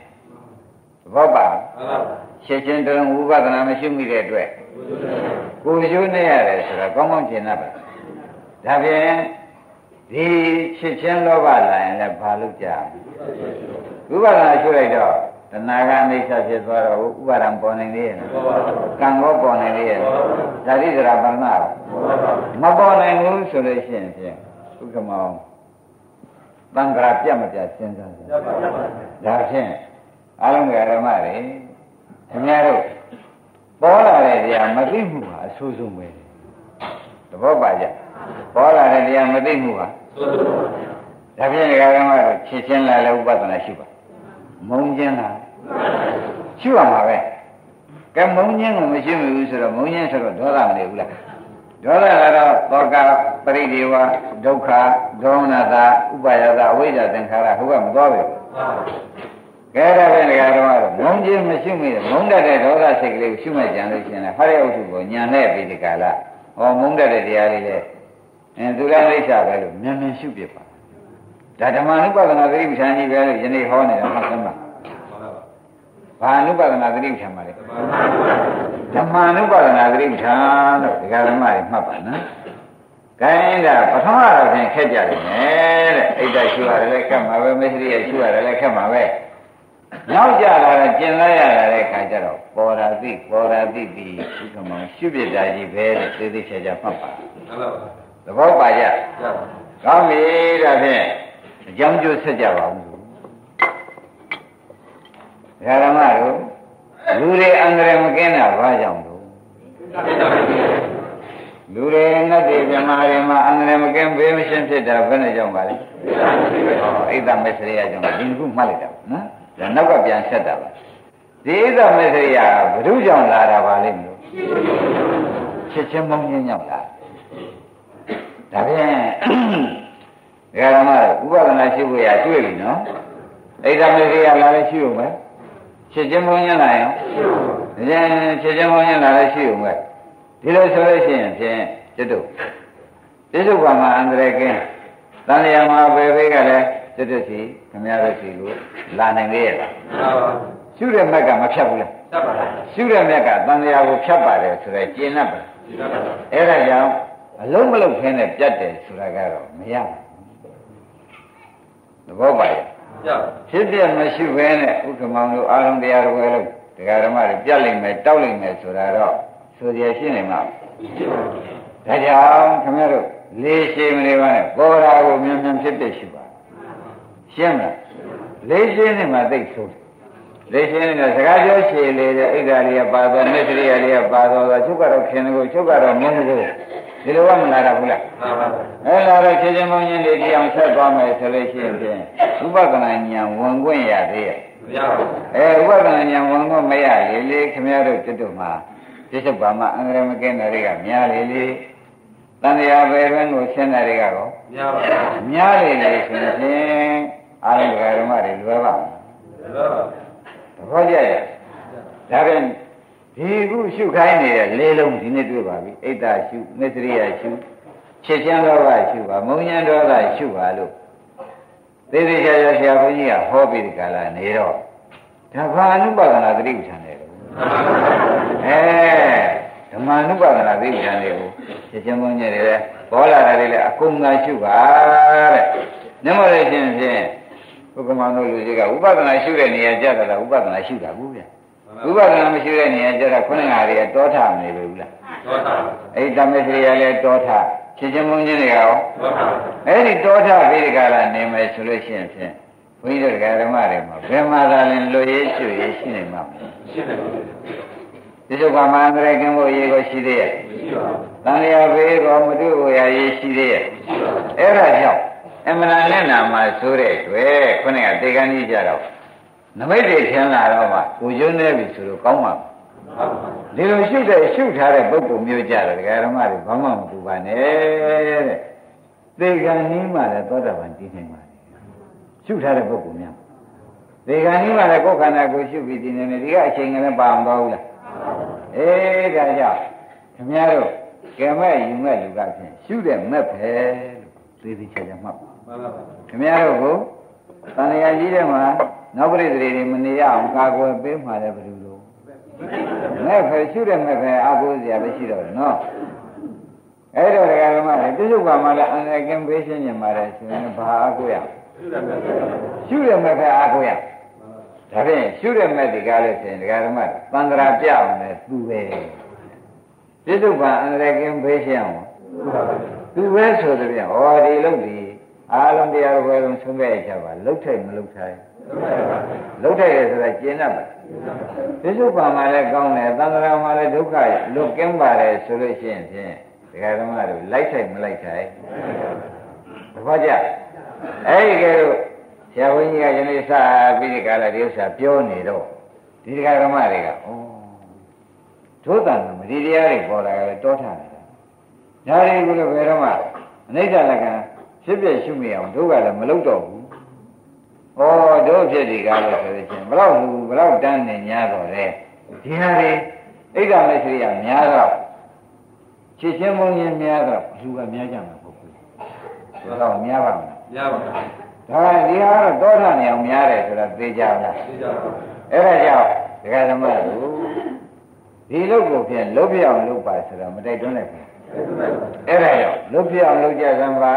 သဘောပါမှန်ပါပါချစ်ချင်းတစ်လုံးဥပဒနာမရှိမိတဲ့အတွက်ကိုကျိုးနေရတယ်ဆိုတာကောင်းကောင်းရှင်းတတ်ပါဒါဖြင့်ဒီချစ်ချင်းလောဘလာရင်လည်းဘာလို့ကြာ ဝိပဿနာရှုလိုက်တော့တဏှာကအနိစ္စဖြစ်သွားတော့ဥပါဒံပေါ်နေသေးရဲ့ကံကောပေါ်နေသေးရဲ့ဓာတိစရာပရဏမပေါ်နိုင်ဘူးဆိုလို့ရှိရင်ဖြင့်ဥက္ကမောင်တန်ခါပြတ်မပြတ်စဉ်းစားကြဒါဖြင့်အလုံးကဓမ္မတွေခင်ဗျားတို့ပေါ်လာတဲ့တရားမသိမှုဟာအဆိုးဆုံးပဲသဘောပါကြပေါ်လာတဲ့တရားမသိမှုဟာဒါဖြင့်ဓမ္မတို့ချစ်ချင်းလာလဲဥပဒနာရှိပါ မုံချင်းလာရှိရမှာပဲကဲမုံချင်းကိုမရှိဘူးဆိုတော့မုံချင်းဆိုတော့ဒေါသမနေဘူးလားဒေါသကတော့သောကပရိဒီဝဒုက္ခဒေါမနတာဥပါယတာအဝိဇ္ဇာသင်္ခါရဟုတ်ကမသွားပဲကဲဒါပဲလေကတော့မုံချင်းမရှိမိမုံတတ်တဲ့ဒေါသစိတ်ကလေးကိုရှုမှတ်ကြံလို့ရှိရင်ဟရယဥထုကိုညံတဲ့ပြီးဒီကလာဟောမုံတတ်တဲ့တရားလေးလေအဲသူလည်းအိဋ္ဌာပဲလို့မြန်မြန်ရှုပြပါ ဒါဓမ္မနုပဒနာသတိပဋ္ဌာန်ကြီးပဲလို့ယနေ့ဟောနေတာမှတ်သမ်းပါဘာနုပဒနာသတိပဋ္ဌာန်ပါလဲဓမ္မနုပဒနာသတိပဋ္ဌာန်လို့ဒီကဓမ္မတွေမှတ်ပါနော်။ခိုင်းတာပထမတော့ဖြင့်ခက်ကြတယ်နဲ့တဲ့။အိတ်တရှုရတယ်လည်းခက်မှာပဲမစ္စရိယရှုရတယ်လည်းခက်မှာပဲ။နောက်ကြလာတော့ကျင်လိုက်ရတာတဲ့ခါကျတော့ပေါ်ရာတိပေါ်ရာတိဒီဥက္ကမောရှုပြတာကြီးပဲတဲ့သေသေးချာချာမှတ်ပါ။ဟုတ်ပါဘူး။သဘောပါကြ။ကောင်းပြီဒါဖြင့် အကြောင်းကျိုးဆက်ကြပါဦးဓမ္မတို့လူတွေအန္တရာယ်မကင်းတာဘာကြောင့်လို့လူတွေနတ်တွေမြမာတွေမှာအန္တရာယ်မကင်းဘေးမရှင်းဖြစ်တာဘယ်နဲ့ကြောင့်ပါလဲအိဒမစ္စရိယကြောင့်ဒီခုမှတ်လိုက်တာနော်ဒါနောက်ကပြန်ဆက်တာပါဒီအိဒမစ္စရိယဘ ᱹ ကြောင့်လာတာပါလိမ့်မလို့ချက်ချင်းမုန်းချင်းကြောင့်လာဒါဖြင့် ဓမ္မဥပဒနာရှိဖို့ရတွေ့ပြီနော်အိဒမစ္စရိယလာလည်းရှိုံပဲချက်ချင်းဘုံညံ့လာရင်ဒါချက်ချင်းဘုံညံ့လာလည်းရှိုံပဲဒီလိုဆိုလို့ရှိရင်ဖြင့်ကျွတ်တို့တိစ္ဆုဘာမှာအန္တရာယ်ကင်းတန်လျာမှာပဲဘေးကလည်းကျွတ်တို့စီခမရတို့စီကိုလာနိုင်သေးရဲ့လားမှန်ပါရှုတဲ့မက်ကမဖြတ်ဘူးလားဖြတ်ပါပါရှုတဲ့မက်ကတန်လျာကိုဖြတ်ပါတယ်ဆိုတော့ကျင့်납ပါအဲ့ဒါကြောင့်အလုံးမလုံးခင်းနဲ့ပြတ်တယ်ဆိုတာကတော့မရဘူး သဘောပါရဲ့ဖြစ်ပြမရှိဘဲနဲ့ဥက္ကမောင်တို့အာရုံတရားတွေလို့တရားဓမ္မတွေပြတ်လိမ့်မယ်တောက်လိမ့်မယ်ဆိုတာတော့ဆိုရရှိနေမှာဒါကြောင့်ခင်ဗျားတို့လေးရှိမနေပါနဲ့ပေါ်တာကိုမြန်မြန်ဖြစ်ဖြစ်ရှိပါရှင်းမလားလေးရှိနေမှာသိဆိုးလေးရှိနေတဲ့စကားပြောရှည်လေတဲ့ဣဒ္ဓာလေးကပါတော့မစ္စရိယလေးကပါတော့ချုပ်ကတော့ခင်ကိုချုပ်ကတော့မုန်းကို ဒီလိုကမလာတော့ဘူးလားမှန်ပါပါအဲလာတော့ခြေချင်းမုန်းချင်းတွေဒီအောင်ဆက်သွားမယ်ဆိုလို့ရှိရင်ဖြင့်ဥပဒနာဉာဏ်ဝင်ခွင့်ရသေးရဲ့မရပါဘူးအဲဥပဒနာဉာဏ်ဝင်ခွင့်မရလေလေခင်ဗျားတို့တွတ်တို့မှာပြစ္ဆုတ်ပါမအင်္ဂရမကင်းတဲ့တွေကများလေလေတန်တရားပဲတွင်ကိုရှင်းတဲ့တွေကတော့များပါဘူးများလေလေဆိုရင်အာရုံဓမ္မတွေလွယ်ပါ့မလားလွယ်ပါဘူးသဘောကျရဲ့ဒါပြန် ဒီခုရှုခိုင်းနေတဲ့လေးလုံးဒီနေ့တွေ့ပါပြီအိတ်တာရှုမစ္စရိယရှုချက်ချင်းတော့ကရှုပါမုံညာတော့ကရှုပါလို့သေသေးချာချာဆရာဘုန်းကြီးကဟောပြီးဒီကလာနေတော့ဒါဘာအနုပါဒနာသတိပဋ္ဌာန်တယ်အဲဓမ္မနုပါဒနာသတိပဋ္ဌာန်တွေကိုချက်ချင်းမုံညာတွေလည်းပေါ်လာတာတွေလည်းအကုန်သာရှုပါတဲ့နမရချင်းဖြင့်ဘုက္ကမတို့လူကြီးကဥပဒနာရှုတဲ့နေရာကြတာဥပဒနာရှုတာဘူးဗျာ ဥပဒနာမရှိတဲ့နေရာကျတော့ခုနကတွေတောထမနေဘူးလားတောထအဲ့ဓမ္မစရိယလည်းတောထဖြစ်ချင်းမုန်းချင်းတွေကရောတောထအဲ့ဒီတောထပြီးဒီကလာနေမယ်ဆိုလို့ရှိရင်ဖြင့်ဘုန်းကြီးတို့ဓမ္မတွေမှာဘယ်မှာသာလဲလွတ်ရေးကျွရေးရှိနေမှာမလဲရှိနေပါဘူးဒီလိုကမှန်ကြဲကင်းဖို့ရေးကိုရှိသေးရဲ့ရှိပါဘူးတန်လျာဘေးကောမတုကိုရရေးရှိသေးရဲ့ရှိပါဘူးအဲ့ဒါကြောင့်အမှန်တန်နဲ့နာမှာဆိုတဲ့တွေ့ခုနကတေကန်းကြီးကြတော့ နမိတ်တွေထင်လာတော့မှကိုကျွန်းနေပြီဆိုတော့ကောင်းပါဒီလိုရှုတဲ့ရှုထားတဲ့ပုဂ္ဂိုလ်မျိုးကြတယ်ဒကာဓမ္မတွေဘာမှမပူပါနဲ့တဲ့သေကံနည်းမှလည်းသောတာပန်တည်နိုင်ပါလေရှုထားတဲ့ပုဂ္ဂိုလ်များသေကံနည်းမှလည်းကိုယ်ခန္ဓာကိုရှုပြီးတည်နေတယ်ဒီကအချိန်ကလည်းပါအောင်သွားဘူးလားအေးဒါကြောင့်ခင်ဗျားတို့ကဲမဲ့ယူမဲ့လူကဖြင့်ရှုတဲ့မဲ့ပဲလို့သေသေးချာချာမှတ်ပါမှန်ပါပါခင်ဗျားတို့ကို တန်ရာကြီးတဲ့မှာနောက်ပရိသေတွေမနေရအောင်ကာကွယ်ပေးမှလည်းဘယ်လိုလုပ်မဲ့ဖယ်ရှုတဲ့မဲ့ဖယ်အာကိုစရာပဲရှိတော့နော်အဲ့တော့ဒကာဓမ္မတွေပြစ္ဆုတ်ပါမှလည်းအန္တရာယ်ကင်းပေးရှင်းနေမှာလေဆိုရင်ဘာအာကိုရရှုတဲ့မဲ့ဖယ်အာကိုရဒါဖြင့်ရှုတဲ့မဲ့ဒီကားလို့ဆိုရင်ဒကာဓမ္မသံဃာပြအောင်လေသူပဲပြစ္ဆုတ်ပံအန္တရာယ်ကင်းဘေးရှင်းအောင်သူပဲဆိုတဲ့ပြန်ဟောဒီလုံးဒီ အားလုံးတရားတော်ဘယ်လုံးဆုံးခဲ့ကြပါလှုပ်ထိုက်မလှုပ်ထိုက်လှုပ်ထိုက်ရဆိုတာကျင့်တတ်ပါပြစ္ဆုတ်ပံမှာလည်းကောင်းတယ်သံဃာမှာလည်းဒုက္ခလွတ်ကင်းပါတယ်ဆိုလို့ရှိရင်ဖြင့်ဒကာဓမ္မတို့လိုက်ထိုက်မလိုက်ထိုက်ဘာကြအဲ့ဒီကဲတော့ဆရာဘုန်းကြီးကယနေ့စပြီးဒီကလာဒီဥစ္စာပြောနေတော့ဒီဒကာဓမ္မတွေကဩဒုသံမဒီတရားတွေပေါ်လာကြတယ်တောထနေတာညာတွေကလည်းဘယ်တော့မှအနိစ္စလက္ခဏာ ဖြစ်ပြရှုမိအောင်တို့ကလည်းမလုပ်တော့ဘူးဩတို့ဖြစ်ဒီကားလို့ဆိုလို့ချင်းဘလောက်လူဘလောက်တန်းနေ냐တော့လေဒီဟာတွေဣဒ္ဓမေစရိယများတော့ချစ်ချင်းမုန်းရင်များတော့လူကများကြမှာပုဂ္ဂိုလ်ဒါတော့များပါမလားများပါဘူးဒါဒီဟာတော့တောထနေအောင်များတယ်ဆိုတာသိကြပါလားသိကြပါဘူးအဲ့ဒါကြောင့်ဒကာဓမ္မတို့ဒီလုတ်ကိုဖြင့်လုတ်ပြအောင်လုတ်ပါဆိုတော့မတိုက်တွန်းလိုက်ဘူး အဲ့ဒါကြောင့်လုတ်ပြအောင်လုတ်ကြစမ်းပါ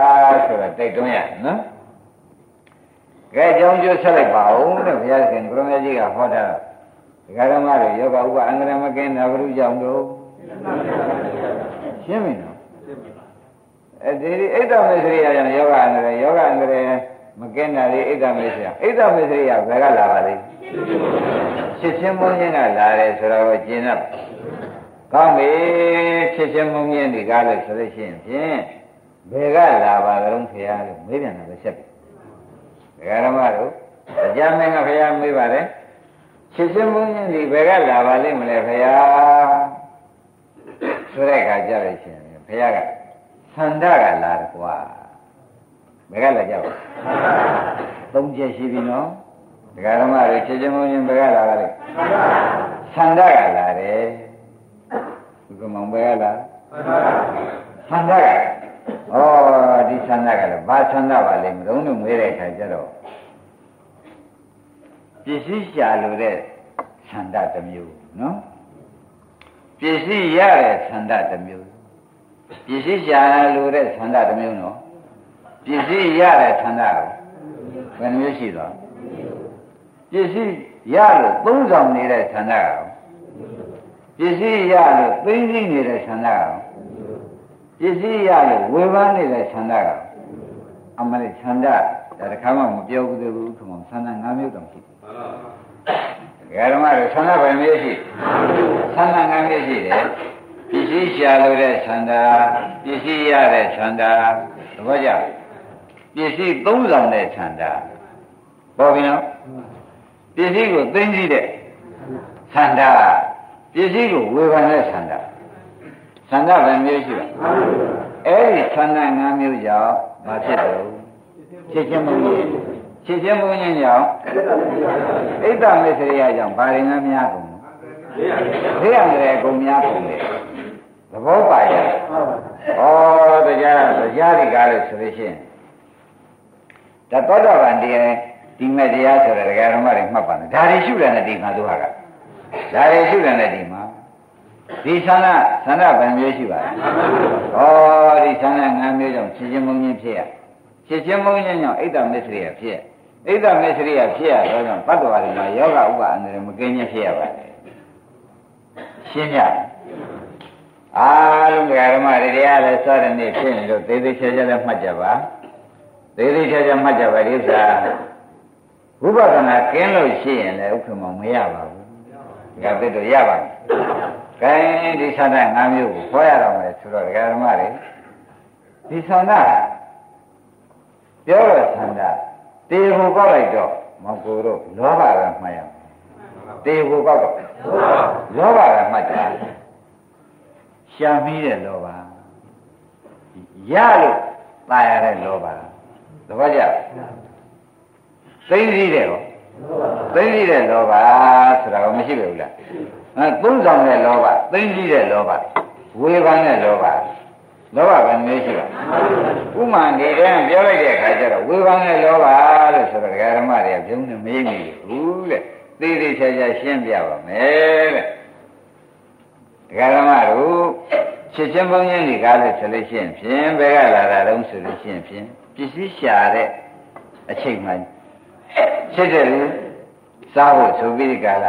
ဆိုတော့တိုက်တွန်းရနော်ကဲကြောင်းကျိုးဆက်လိုက်ပါဦးတဲ့ဘုရားရှင်ကိုရမကြီးကဟောတာဒကာဓမ္မတို့ယောဂဥပအင်္ဂရမကင်းနာဘုရုကြောင့်တို့ရှင်းပြီနော်အဲဒီအိတ်တမေစရိယကြောင့်ယောဂအင်္ဂရယောဂအင်္ဂရမကင်းတာလေအိတ်တမေစရိယအိတ်တမေစရိယဘယ်ကလာပါလိမ့်ရှင်းချင်းမုန်းခြင်းကလာတယ်ဆိုတော့ကျင်တော့ ကောင်းပြီရှင်းချင်းမုန်းခြင်းဒီကားလို့ဆိုလို့ရှိရင်ဖြင့်ဘယ်ကလာပါကြုံဖေရလို့မေးပြန်တယ်ဆက်ပြီဒကာရမတို့အကြမ်းမင်းကဖေရမေးပါတယ်ရှင်းချင်းမုန်းခြင်းဒီဘယ်ကလာပါလိမ့်မလဲဖေရဆိုတဲ့အခါကြလို့ရှိရင်ဖေရကသန္တာကလာတယ်ကွာဘယ်ကလာကြပါသုံးချက်ရှိပြီနော်ဒကာရမတွေချစ်ချင်းမုန်းချင်းဘယ်ကလာပါလဲသန္တာကလာတယ်ဒီ ကမောင်ဘယ်ကလာသန္တာကဩဒီသန္တာကလည်းဘာသန္တာပါလဲမလုံးလို့မေးတဲ့အခါကျတော့ပစ္စည်းရှာလို့တဲ့သန္တာတစ်မျိုးနော်ပစ္စည်းရတဲ့သန္တာတစ်မျိုးပစ္စည်းရှာလို့တဲ့သန္တာတစ်မျိုးနော်ပစ္စည်းရတဲ့သန္တာကိုဘယ်နှမျိုးရှိသွားပစ္စည်းရလို့သုံးဆောင်နေတဲ့ဌာနက ပစ္စည်းရလို့သိသိနေတဲ့ဌာနကပစ္စည်းရလို့ဝေဖန်နေတဲ့ဌာနကအမလေးဌာနဒါတခါမှမပြောဘူးသေးဘူးခမောဌာန၅မျိုးတောင်ရှိတယ်ဓမ္မတို့ဌာနဘယ်မျိုးရှိဌာန၅မျိုးရှိတယ်ပစ္စည်းရှာလို့တဲ့ဌာနပစ္စည်းရတဲ့ဌာနသဘောကျပစ္စည်းသုံးဆောင်တဲ့ဌာနပေါ်ပြီနော်ပစ္စည်းကိုသိသိတဲ့သန္တာ ပစ္စည်းကိုဝေဖန်တဲ့သန္တာသန္တာဘယ်မျိုးရှိလဲအဲ့ဒီသန္တာ၅မျိုးကြောင့်မဖြစ်တော့ဖြစ်ချင်းမလို့ဖြစ်ချင်းမုန်းခြင်းကြောင့်ဣဒ္ဓမေစရိယကြောင့်ဘာရင်ငန်းများကုန်ဘေးရတယ်အကုန်များကုန်တယ်သဘောပါရဲ့ဩတရားတရားဒီကားလို့ဆိုလို့ရှိရင်ဒါသောတာပန်တရားဒီမဲ့တရားဆိုတဲ့ဒကာဓမ္မတွေမှတ်ပါနဲ့ဒါတွေရှုတယ်နဲ့ဒီမှာသူဟာက ဒါတွေရှုတယ်နဲ့ဒီမှာဒီသန္နသန္နဗံမျိုးရှိပါလားဩဒီသန္နငါးမျိုးကြောင့်ဖြစ်ချင်းမုန်းချင်းဖြစ်ရဖြစ်ချင်းမုန်းချင်းကြောင့်ဣဒ္ဓမစ္စရိယဖြစ်ဣဒ္ဓမစ္စရိယဖြစ်ရတော့ကြောင့်တတ္တဝါတွေမှာယောဂဥပအန္တရာယ်မကင်းခြင်းဖြစ်ရပါတယ်ရှင်းကြအားလုံးဒကာဓမ္မတွေတရားလည်းစောတဲ့နေ့ဖြစ်နေလို့သေသေးချာချာလည်းမှတ်ကြပါသေးသေးချာချာမှတ်ကြပါဒီဥစ္စာဝိပဿနာကင်းလို့ရှိရင်လည်းဥက္ကမမရပါဘူး။ ဒါပြည့်တော့ရပါမယ်။ခိုင်းဒီသန္တာ၅မျိုးကိုခေါ်ရတော့မယ်ဆိုတော့ဒကာဓမ္မတွေဒီသန္တာပြောတော့သန္တာတေကိုကောက်လိုက်တော့မကိုတို့လောဘကမှတ်ရမယ်။တေကိုကောက်တော့လောဘကမှတ်တာရှာမီးတဲ့လောဘရလို့ตายရတဲ့လောဘသဘောကျသိသိတဲ့ရော သိသိတဲ့လောဘဆိုတာကမရှိဘူးလားအဲသုံးဆောင်တဲ့လောဘသိသိတဲ့လောဘဝေဖန်တဲ့လောဘလောဘပဲမျိုးရှိပါဥမာနေတယ်ပြောလိုက်တဲ့အခါကျတော့ဝေဖန်တဲ့လောဘလို့ဆိုတော့ဒကာဓမ္မတွေကပြုံးနေမေးမိဘူးတဲ့သိသိချာချာရှင်းပြပါမယ်တဲ့ဒကာဓမ္မတို့ချစ်ချင်းပုံချင်းဒီကားလို့ဆိုလို့ရှိရင်ဖြင့်ဘယ်ကလာတာတုံးဆိုလို့ရှိရင်ဖြင့်ပစ္စည်းရှာတဲ့အချိန်မှ ချစ်တယ်လေစားဖို့ဆိုပြီးဒီကာလ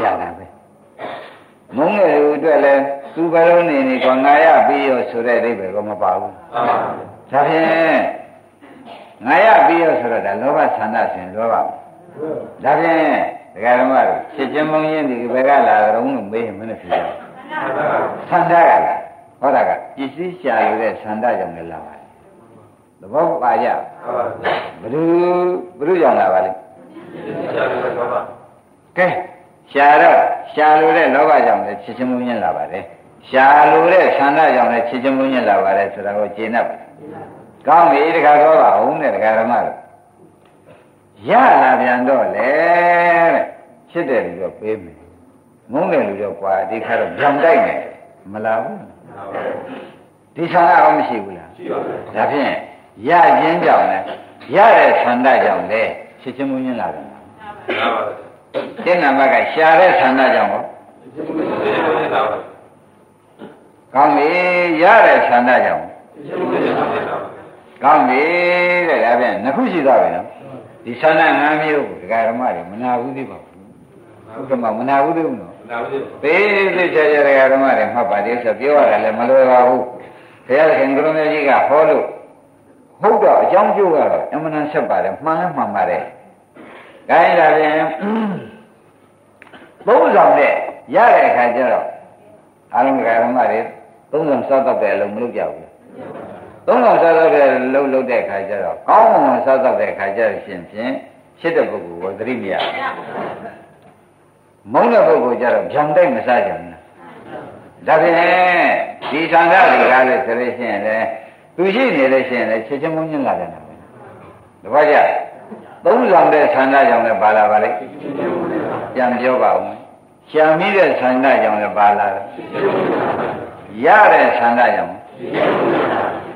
ရှာတာပဲမုန်းတဲ့လူအတွက်လည်းသူဘယ်လိုနေနေကွာငါရပြီးရောဆိုတဲ့အိဗယ်ကမပါဘူးဒါဖြင့်ငါရပြီးရောဆိုတော့ဒါလောဘဆန္ဒရှင်လောဘဒါဖြင့်ဒကာဓမ္မတို့ချက်ချင်းမုန်းရင်ဒီဘယ်ကလာတော့လို့မေးရင်မနဲ့ဖြစ်ကြဆန္ဒကလားဟောတာကပစ္စည်းရှာလို့တဲ့ဆန္ဒကြောင့်လည်းလာပါတယ်သဘောပါကြဘယ်သူဘယ်သူကြောင့်လာပါလဲ ကဲရှာတော့ရှာလို့တဲ့လောဘကြောင့်လည်းချစ်ချင်းမုန်းရင်လာပါတယ်ရှာလို့တဲ့ဆန္ဒကြောင့်လည်းချစ်ချင်းမုန်းရင်လာပါတယ်ဆိုတာကိုကျေနပ်ပါတယ်ကောင်းပြီတခါတော့ပါဦးနဲ့တခါဓမ္မတို့ရလာပြန်တော့လေတဲ့ချစ်တဲ့လူတော့ပေးမယ်မုန်းတဲ့လူတော့ကွာဒီခါတော့ဗျံတိုက်နေမလာဘူးဒီဆန္ဒတော့မရှိဘူးလားရှိပါဘူးဒါဖြင့်ရခြင်းကြောင့်လည်းရတဲ့ဆန္ဒကြောင့်လ ည်းချစ်ချင်းမွင်းလာတယ်မှန်ပါပါတဲ့နံပါတ်ကရှာတဲ့ဆန္ဒကြောင့်ဟောကောင်းပြီရတဲ့ဆန္ဒကြောင့်ကောင်းပြီတဲ့ဒါပြန်နှစ်ခုရှိသွားပြီနော်ဒီဆန္ဒ၅မျိုးကိုဒကာဓမ္မတွေမနာဘူးသေးပါဘူးဟုတ်ကဲ့မနာဘူးသေးဘူးနော်မနာဘူးသေးသေးသေးချာချာဒကာဓမ္မတွေမှတ်ပါသေးဆိုပြောရတာလည်းမလွယ်ပါဘူးဘုရားခင်ကရုဏာကြီးကဟောလို့ ဟုတ်တော့အကြောင်းကျိုးကတော့အမှန်တန်ဆက်ပါတယ်မှန်လည်းမှန်ပါတယ်။ဒါရင်ဒါဖြင့်ဘုံဆောင်တဲ့ရတဲ့အခါကျတော့အာရုံကရမတွေသုံးဆောင်စောက်တော့တဲ့အလုံးမလုပ်ကြဘူး။သုံးဆောင်စောက်တော့တဲ့လှုပ်လှုပ်တဲ့အခါကျတော့ကောင်းအောင်စောက်တော့တဲ့အခါကျတော့ရှင်ဖြင့်ဖြစ်တဲ့ပုဂ္ဂိုလ်ကိုသတိမရဘူး။မုန်းတဲ့ပုဂ္ဂိုလ်ကျတော့ဗျံတိုက်မစားကြဘူး။ဒါဖြင့်ဒီသံဃာတွေကလည်းဆိုလို့ရှိရင်လည်း သူရှိနေလို့ရှိရင်လည်းချက်ချင်းမုန်းညင်လာတယ်နော်။တပည့်ကြသုံးဆောင်တဲ့ဆန္ဒကြောင့်လည်းပါလာပါလိမ့်။ပြန်ပြောပါဦး။ရှာမိတဲ့ဆန္ဒကြောင့်လည်းပါလာတယ်။ရတဲ့ဆန္ဒကြောင့်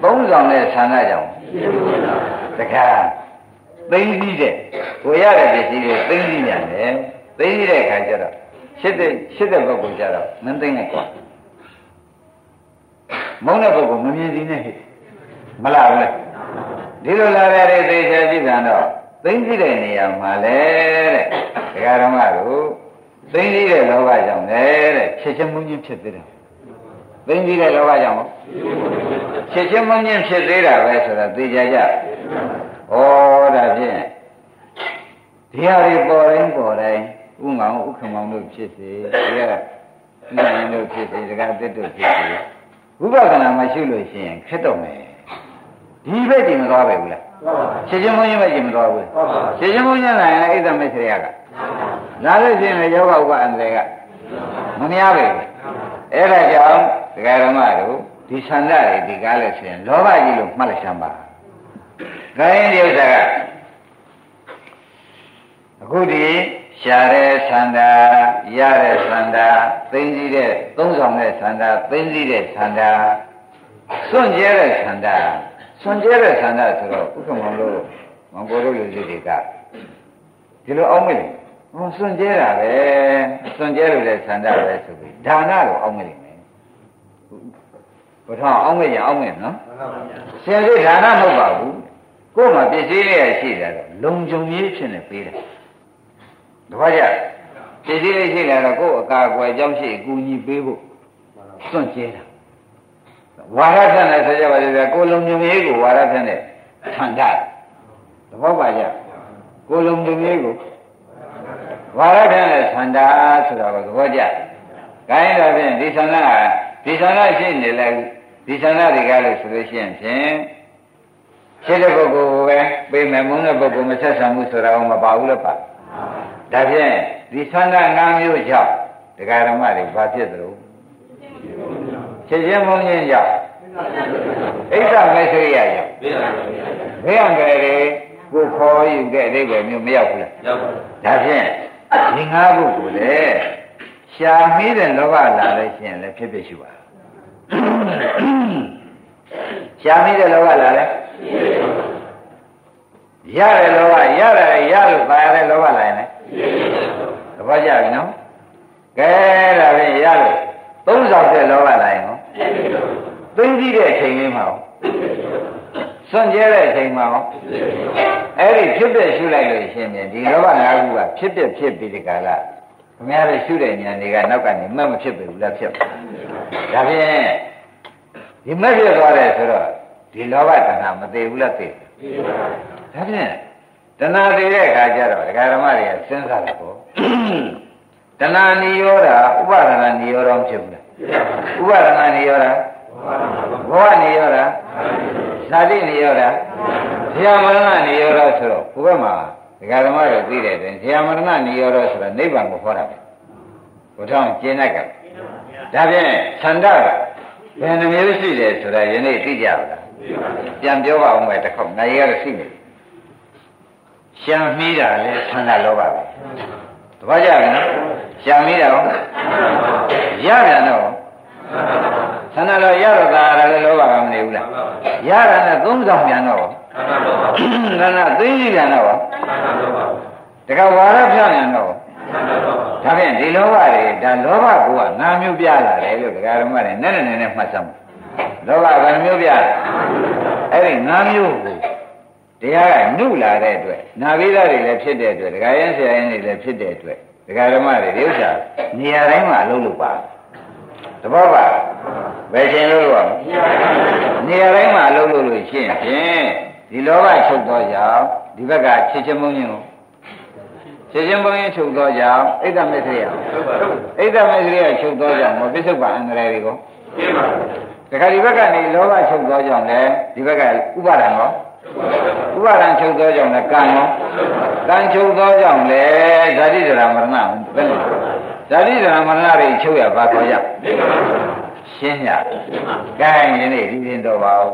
သုံးဆောင်တဲ့ဆန္ဒကြောင့်တခါသိသိတဲ့ကိုရတဲ့ပစ္စည်းတွေသိသိမြန်တယ်။သိသိတဲ့အခါကျတော့ရှစ်တဲ့ရှစ်တဲ့ပုဂ္ဂိုလ်ကျတော့မသိနဲ့ကွာ။မုန်းတဲ့ပုဂ္ဂိုလ်မမြင်သေးနဲ့ဟဲ့ မလားဘူးလားဒီလိုလာတဲ့သေချာကြည့်ကြတော့သိသိတဲ့နေရာမှာလေတဲ့ဒကာဓမ္မတို့သိသိတဲ့လောဘကြောင့်လေတဲ့ဖြစ်ချင်းမုန်းချင်းဖြစ်သေးတယ်သိသိတဲ့လောဘကြောင့်ဖြစ်ချင်းမုန်းချင်းဖြစ်သေးတာပဲဆိုတာသိကြကြဩဒါဖြင့်ဒီဟာတွေပေါ်တိုင်းပေါ်တိုင်းဥငောင်ဥက္ကမောင်တို့ဖြစ်စေဒီကဉာဏ်တို့ဖြစ်စေဒကာတစ်တို့ဖြစ်စေဝိပဿနာမရှိလို့ရှိရင်ခက်တော့မယ် ဒီဘက်ကြည့်မသွားပဲဘူးလားရှင်းချင်းမုန်းချင်းဘက်ကြည့်မသွားဘူးရှင်းချင်းမုန်းချင်းလာရင်အိသမစ္ဆေယကလာလို့ရှိရင်လည်းယောဂဥပအန္တရာယ်ကမများပဲအဲ့ဒါကြောင့်ဒကာဓမ္မတို့ဒီဆန္ဒတွေဒီကားလဲဆိုရင်လောဘကြီးလို့မှတ်လိုက်စမ်းပါခိုင်းဒီဥစ္စာကအခုဒီရှားတဲ့ဆန္ဒရတဲ့ဆန္ဒသိသိတဲ့သုံးဆောင်တဲ့ဆန္ဒသိသိတဲ့ဆန္ဒစွန့်ကြဲတဲ့ဆန္ဒ စွန့်ကြဲတဲ့ဆန္ဒဆိုတော့ဥက္ကမောင်တို့မောင်ကိုတို့လူကြီးတွေကဒီလိုအောင်းမလို့ဟောစွန့်ကြဲတာပဲစွန့်ကြဲလို့လည်းဆန္ဒပဲဆိုပြီးဒါနကိုအောင်းမလို့မယ်ဘုရားအောင်းမရင်အောင်းမယ်နော်ဆင်စိတ်ဒါနမဟုတ်ပါဘူးကိုယ်မှာပစ္စည်းလေးရရှိတယ်တော့လုံခြုံရေးဖြစ်နေပေးတယ်တပည့်ကြပစ္စည်းလေးရှိတယ်တော့ကိုယ်အကာအကွယ်ကြောင့်ရှိအကူညီပေးဖို့စွန့်ကြဲတာ ဝါရဖြန့်တဲ့ဆိုကြပါလေကိုလုံညုံရေးကိုဝါရဖြန့်တဲ့ဆန္ဒသဘောပါကြကိုလုံညုံရေးကိုဝါရဖြန့်တဲ့ဆန္ဒဆိုတာကိုသဘောကျခိုင်းတော့ဖြင့်ဒီဆန္ဒဒီဆန္ဒရှိနေလဲဒီဆန္ဒတွေကလည်းဆိုလို့ရှိရင်ဖြင့်ရှိတဲ့ပုဂ္ဂိုလ်ကိုပဲပေးမယ်မုန်းတဲ့ပုဂ္ဂိုလ်မဆက်ဆံဘူးဆိုတာကမပါဘူးလို့ပါဒါဖြင့်ဒီဆန္ဒ၅မျိုးကြောင့်တရားဓမ္မတွေဘာဖြစ်သလဲ ချက်ချင်းမုန်းခြင်းကြောင့်ဣဒ္ဓမေဆွေရကြောင့်ဘေးအန္တရာယ်တွေကိုခေါ်ယူတဲ့အိဗယ်မျိုးမရောက်ဘူးလားရောက်ပါဘူးဒါဖြင့်ဒီငါးခုကိုလေရှာမိတဲ့လောဘလာလို့ရှိရင်လည်းဖြစ်ဖြစ်ရှိပါရှာမိတဲ့လောဘလာလဲရတယ်လောဘရတယ်ရလို့ပါရတဲ့လောဘလာရင်လေသဘောကျပြီနော်ကဲဒါဖြင့်ရလို့သုံးဆောင်တဲ့လောဘလာရင်နော် သိသိတဲ့အချိန်လေးမှာစစွန့်ကြဲတဲ့အချိန်မှာရောအဲ့ဒီဖြစ်ဖြစ်ရှုလိုက်လို့ရှင်ပြန်ဒီလောဘငါးခုကဖြစ်ဖြစ်ဖြစ်ပြီးဒီကလာခင်ဗျားတို့ရှုတဲ့ဉာဏ်တွေကနောက်ကနေမမဖြစ်ပြီလားဖြစ်ဒါဖြင့်ဒီမက်ဖြစ်သွားတယ်ဆိုတော့ဒီလောဘတဏှာမသေးဘူးလားသိဒါဖြင့်တဏှာသေးတဲ့အခါကျတော့ဒကာဓမ္မတွေကစဉ်းစားတာပေါ့တဏှာနိရောဓဥပါဒနာနိရောဓဖြစ်ဘူးလား ဥပါဒနာနိရောဓဘောနိရောဓဇာတိနိရောဓဇာမရဏနိရောဓဆိုတော့ဘုဘက်မှာဒကာဓမ္မတွေသိတဲ့တွင်ဇာမရဏနိရောဓဆိုတာနိဗ္ဗာန်ကိုဟောတာပဲဘုထောင်ကျင့်တတ်ကဒါဖြင့်သန္တာကဘယ်နှမျိုးရှိတယ်ဆိုတာယနေ့သိကြပါလားပြန်ပြောပါဦးမယ်တစ်ခေါက်ငါကြီးကတော့ရှိနေရှံမိတာလဲသန္တာလောဘပဲ တပတ်ကြပြီနော်ရှံမိတာရောရပြန်တော့သန္တာလောရတော့တာလည်းလောဘကမနေဘူးလားရတာနဲ့သုံးဆောင်ပြန်တော့သန္တာသိသိပြန်တော့တကဝါရဖြောင်းပြန်တော့ဒါဖြင့်ဒီလောဘတွေဒါလောဘကငါမျိုးပြလာတယ်လို့ဒကာဓမ္မတွေနဲ့နဲ့နဲ့မှတ်စမ်းလောဘကငါမျိုးပြလာအဲ့ဒီငါမျိုးကို တရားကနှုတ်လာတဲ့အတွက်နာဘိဓာတွေလည်းဖြစ်တဲ့အတွက်ဒကာရင်ဆရာရင်တွေလည်းဖြစ်တဲ့အတွက်ဒကာဓမ္မတွေဒီဥစ္စာနေရာတိုင်းမှာအလုပ်လုပ်ပါတဘောပါဘယ်ချိန်လို့လို့နေရာတိုင်းမှာအလုပ်လုပ်လို့ရှိရင်ဖြင့်ဒီလောဘချုပ်တော့ကြောင့်ဒီဘက်ကချစ်ချင်းမုန်းခြင်းကိုချစ်ချင်းဘုံရင်ချုပ်သောကြောင့်ဣဒ္ဓမေသရိယဣဒ္ဓမေသရိယချုပ်သောကြောင့်မပစ္စုပန်အန္တရာယ်တွေကိုတခါဒီဘက်ကနေလောဘချုပ်သောကြောင့်လည်းဒီဘက်ကဥပါဒံရော ဥပါဒံချုပ်သောကြောင့်လည်းကံရောကံချုပ်သောကြောင့်လည်းဇာတိဒရာမရဏဘယ်လိုဇာတိဒရာမရဏတွေချုပ်ရပါခေါ်ကြရှင်းရကဲယနေ့ဒီရင်တော့ပါဦး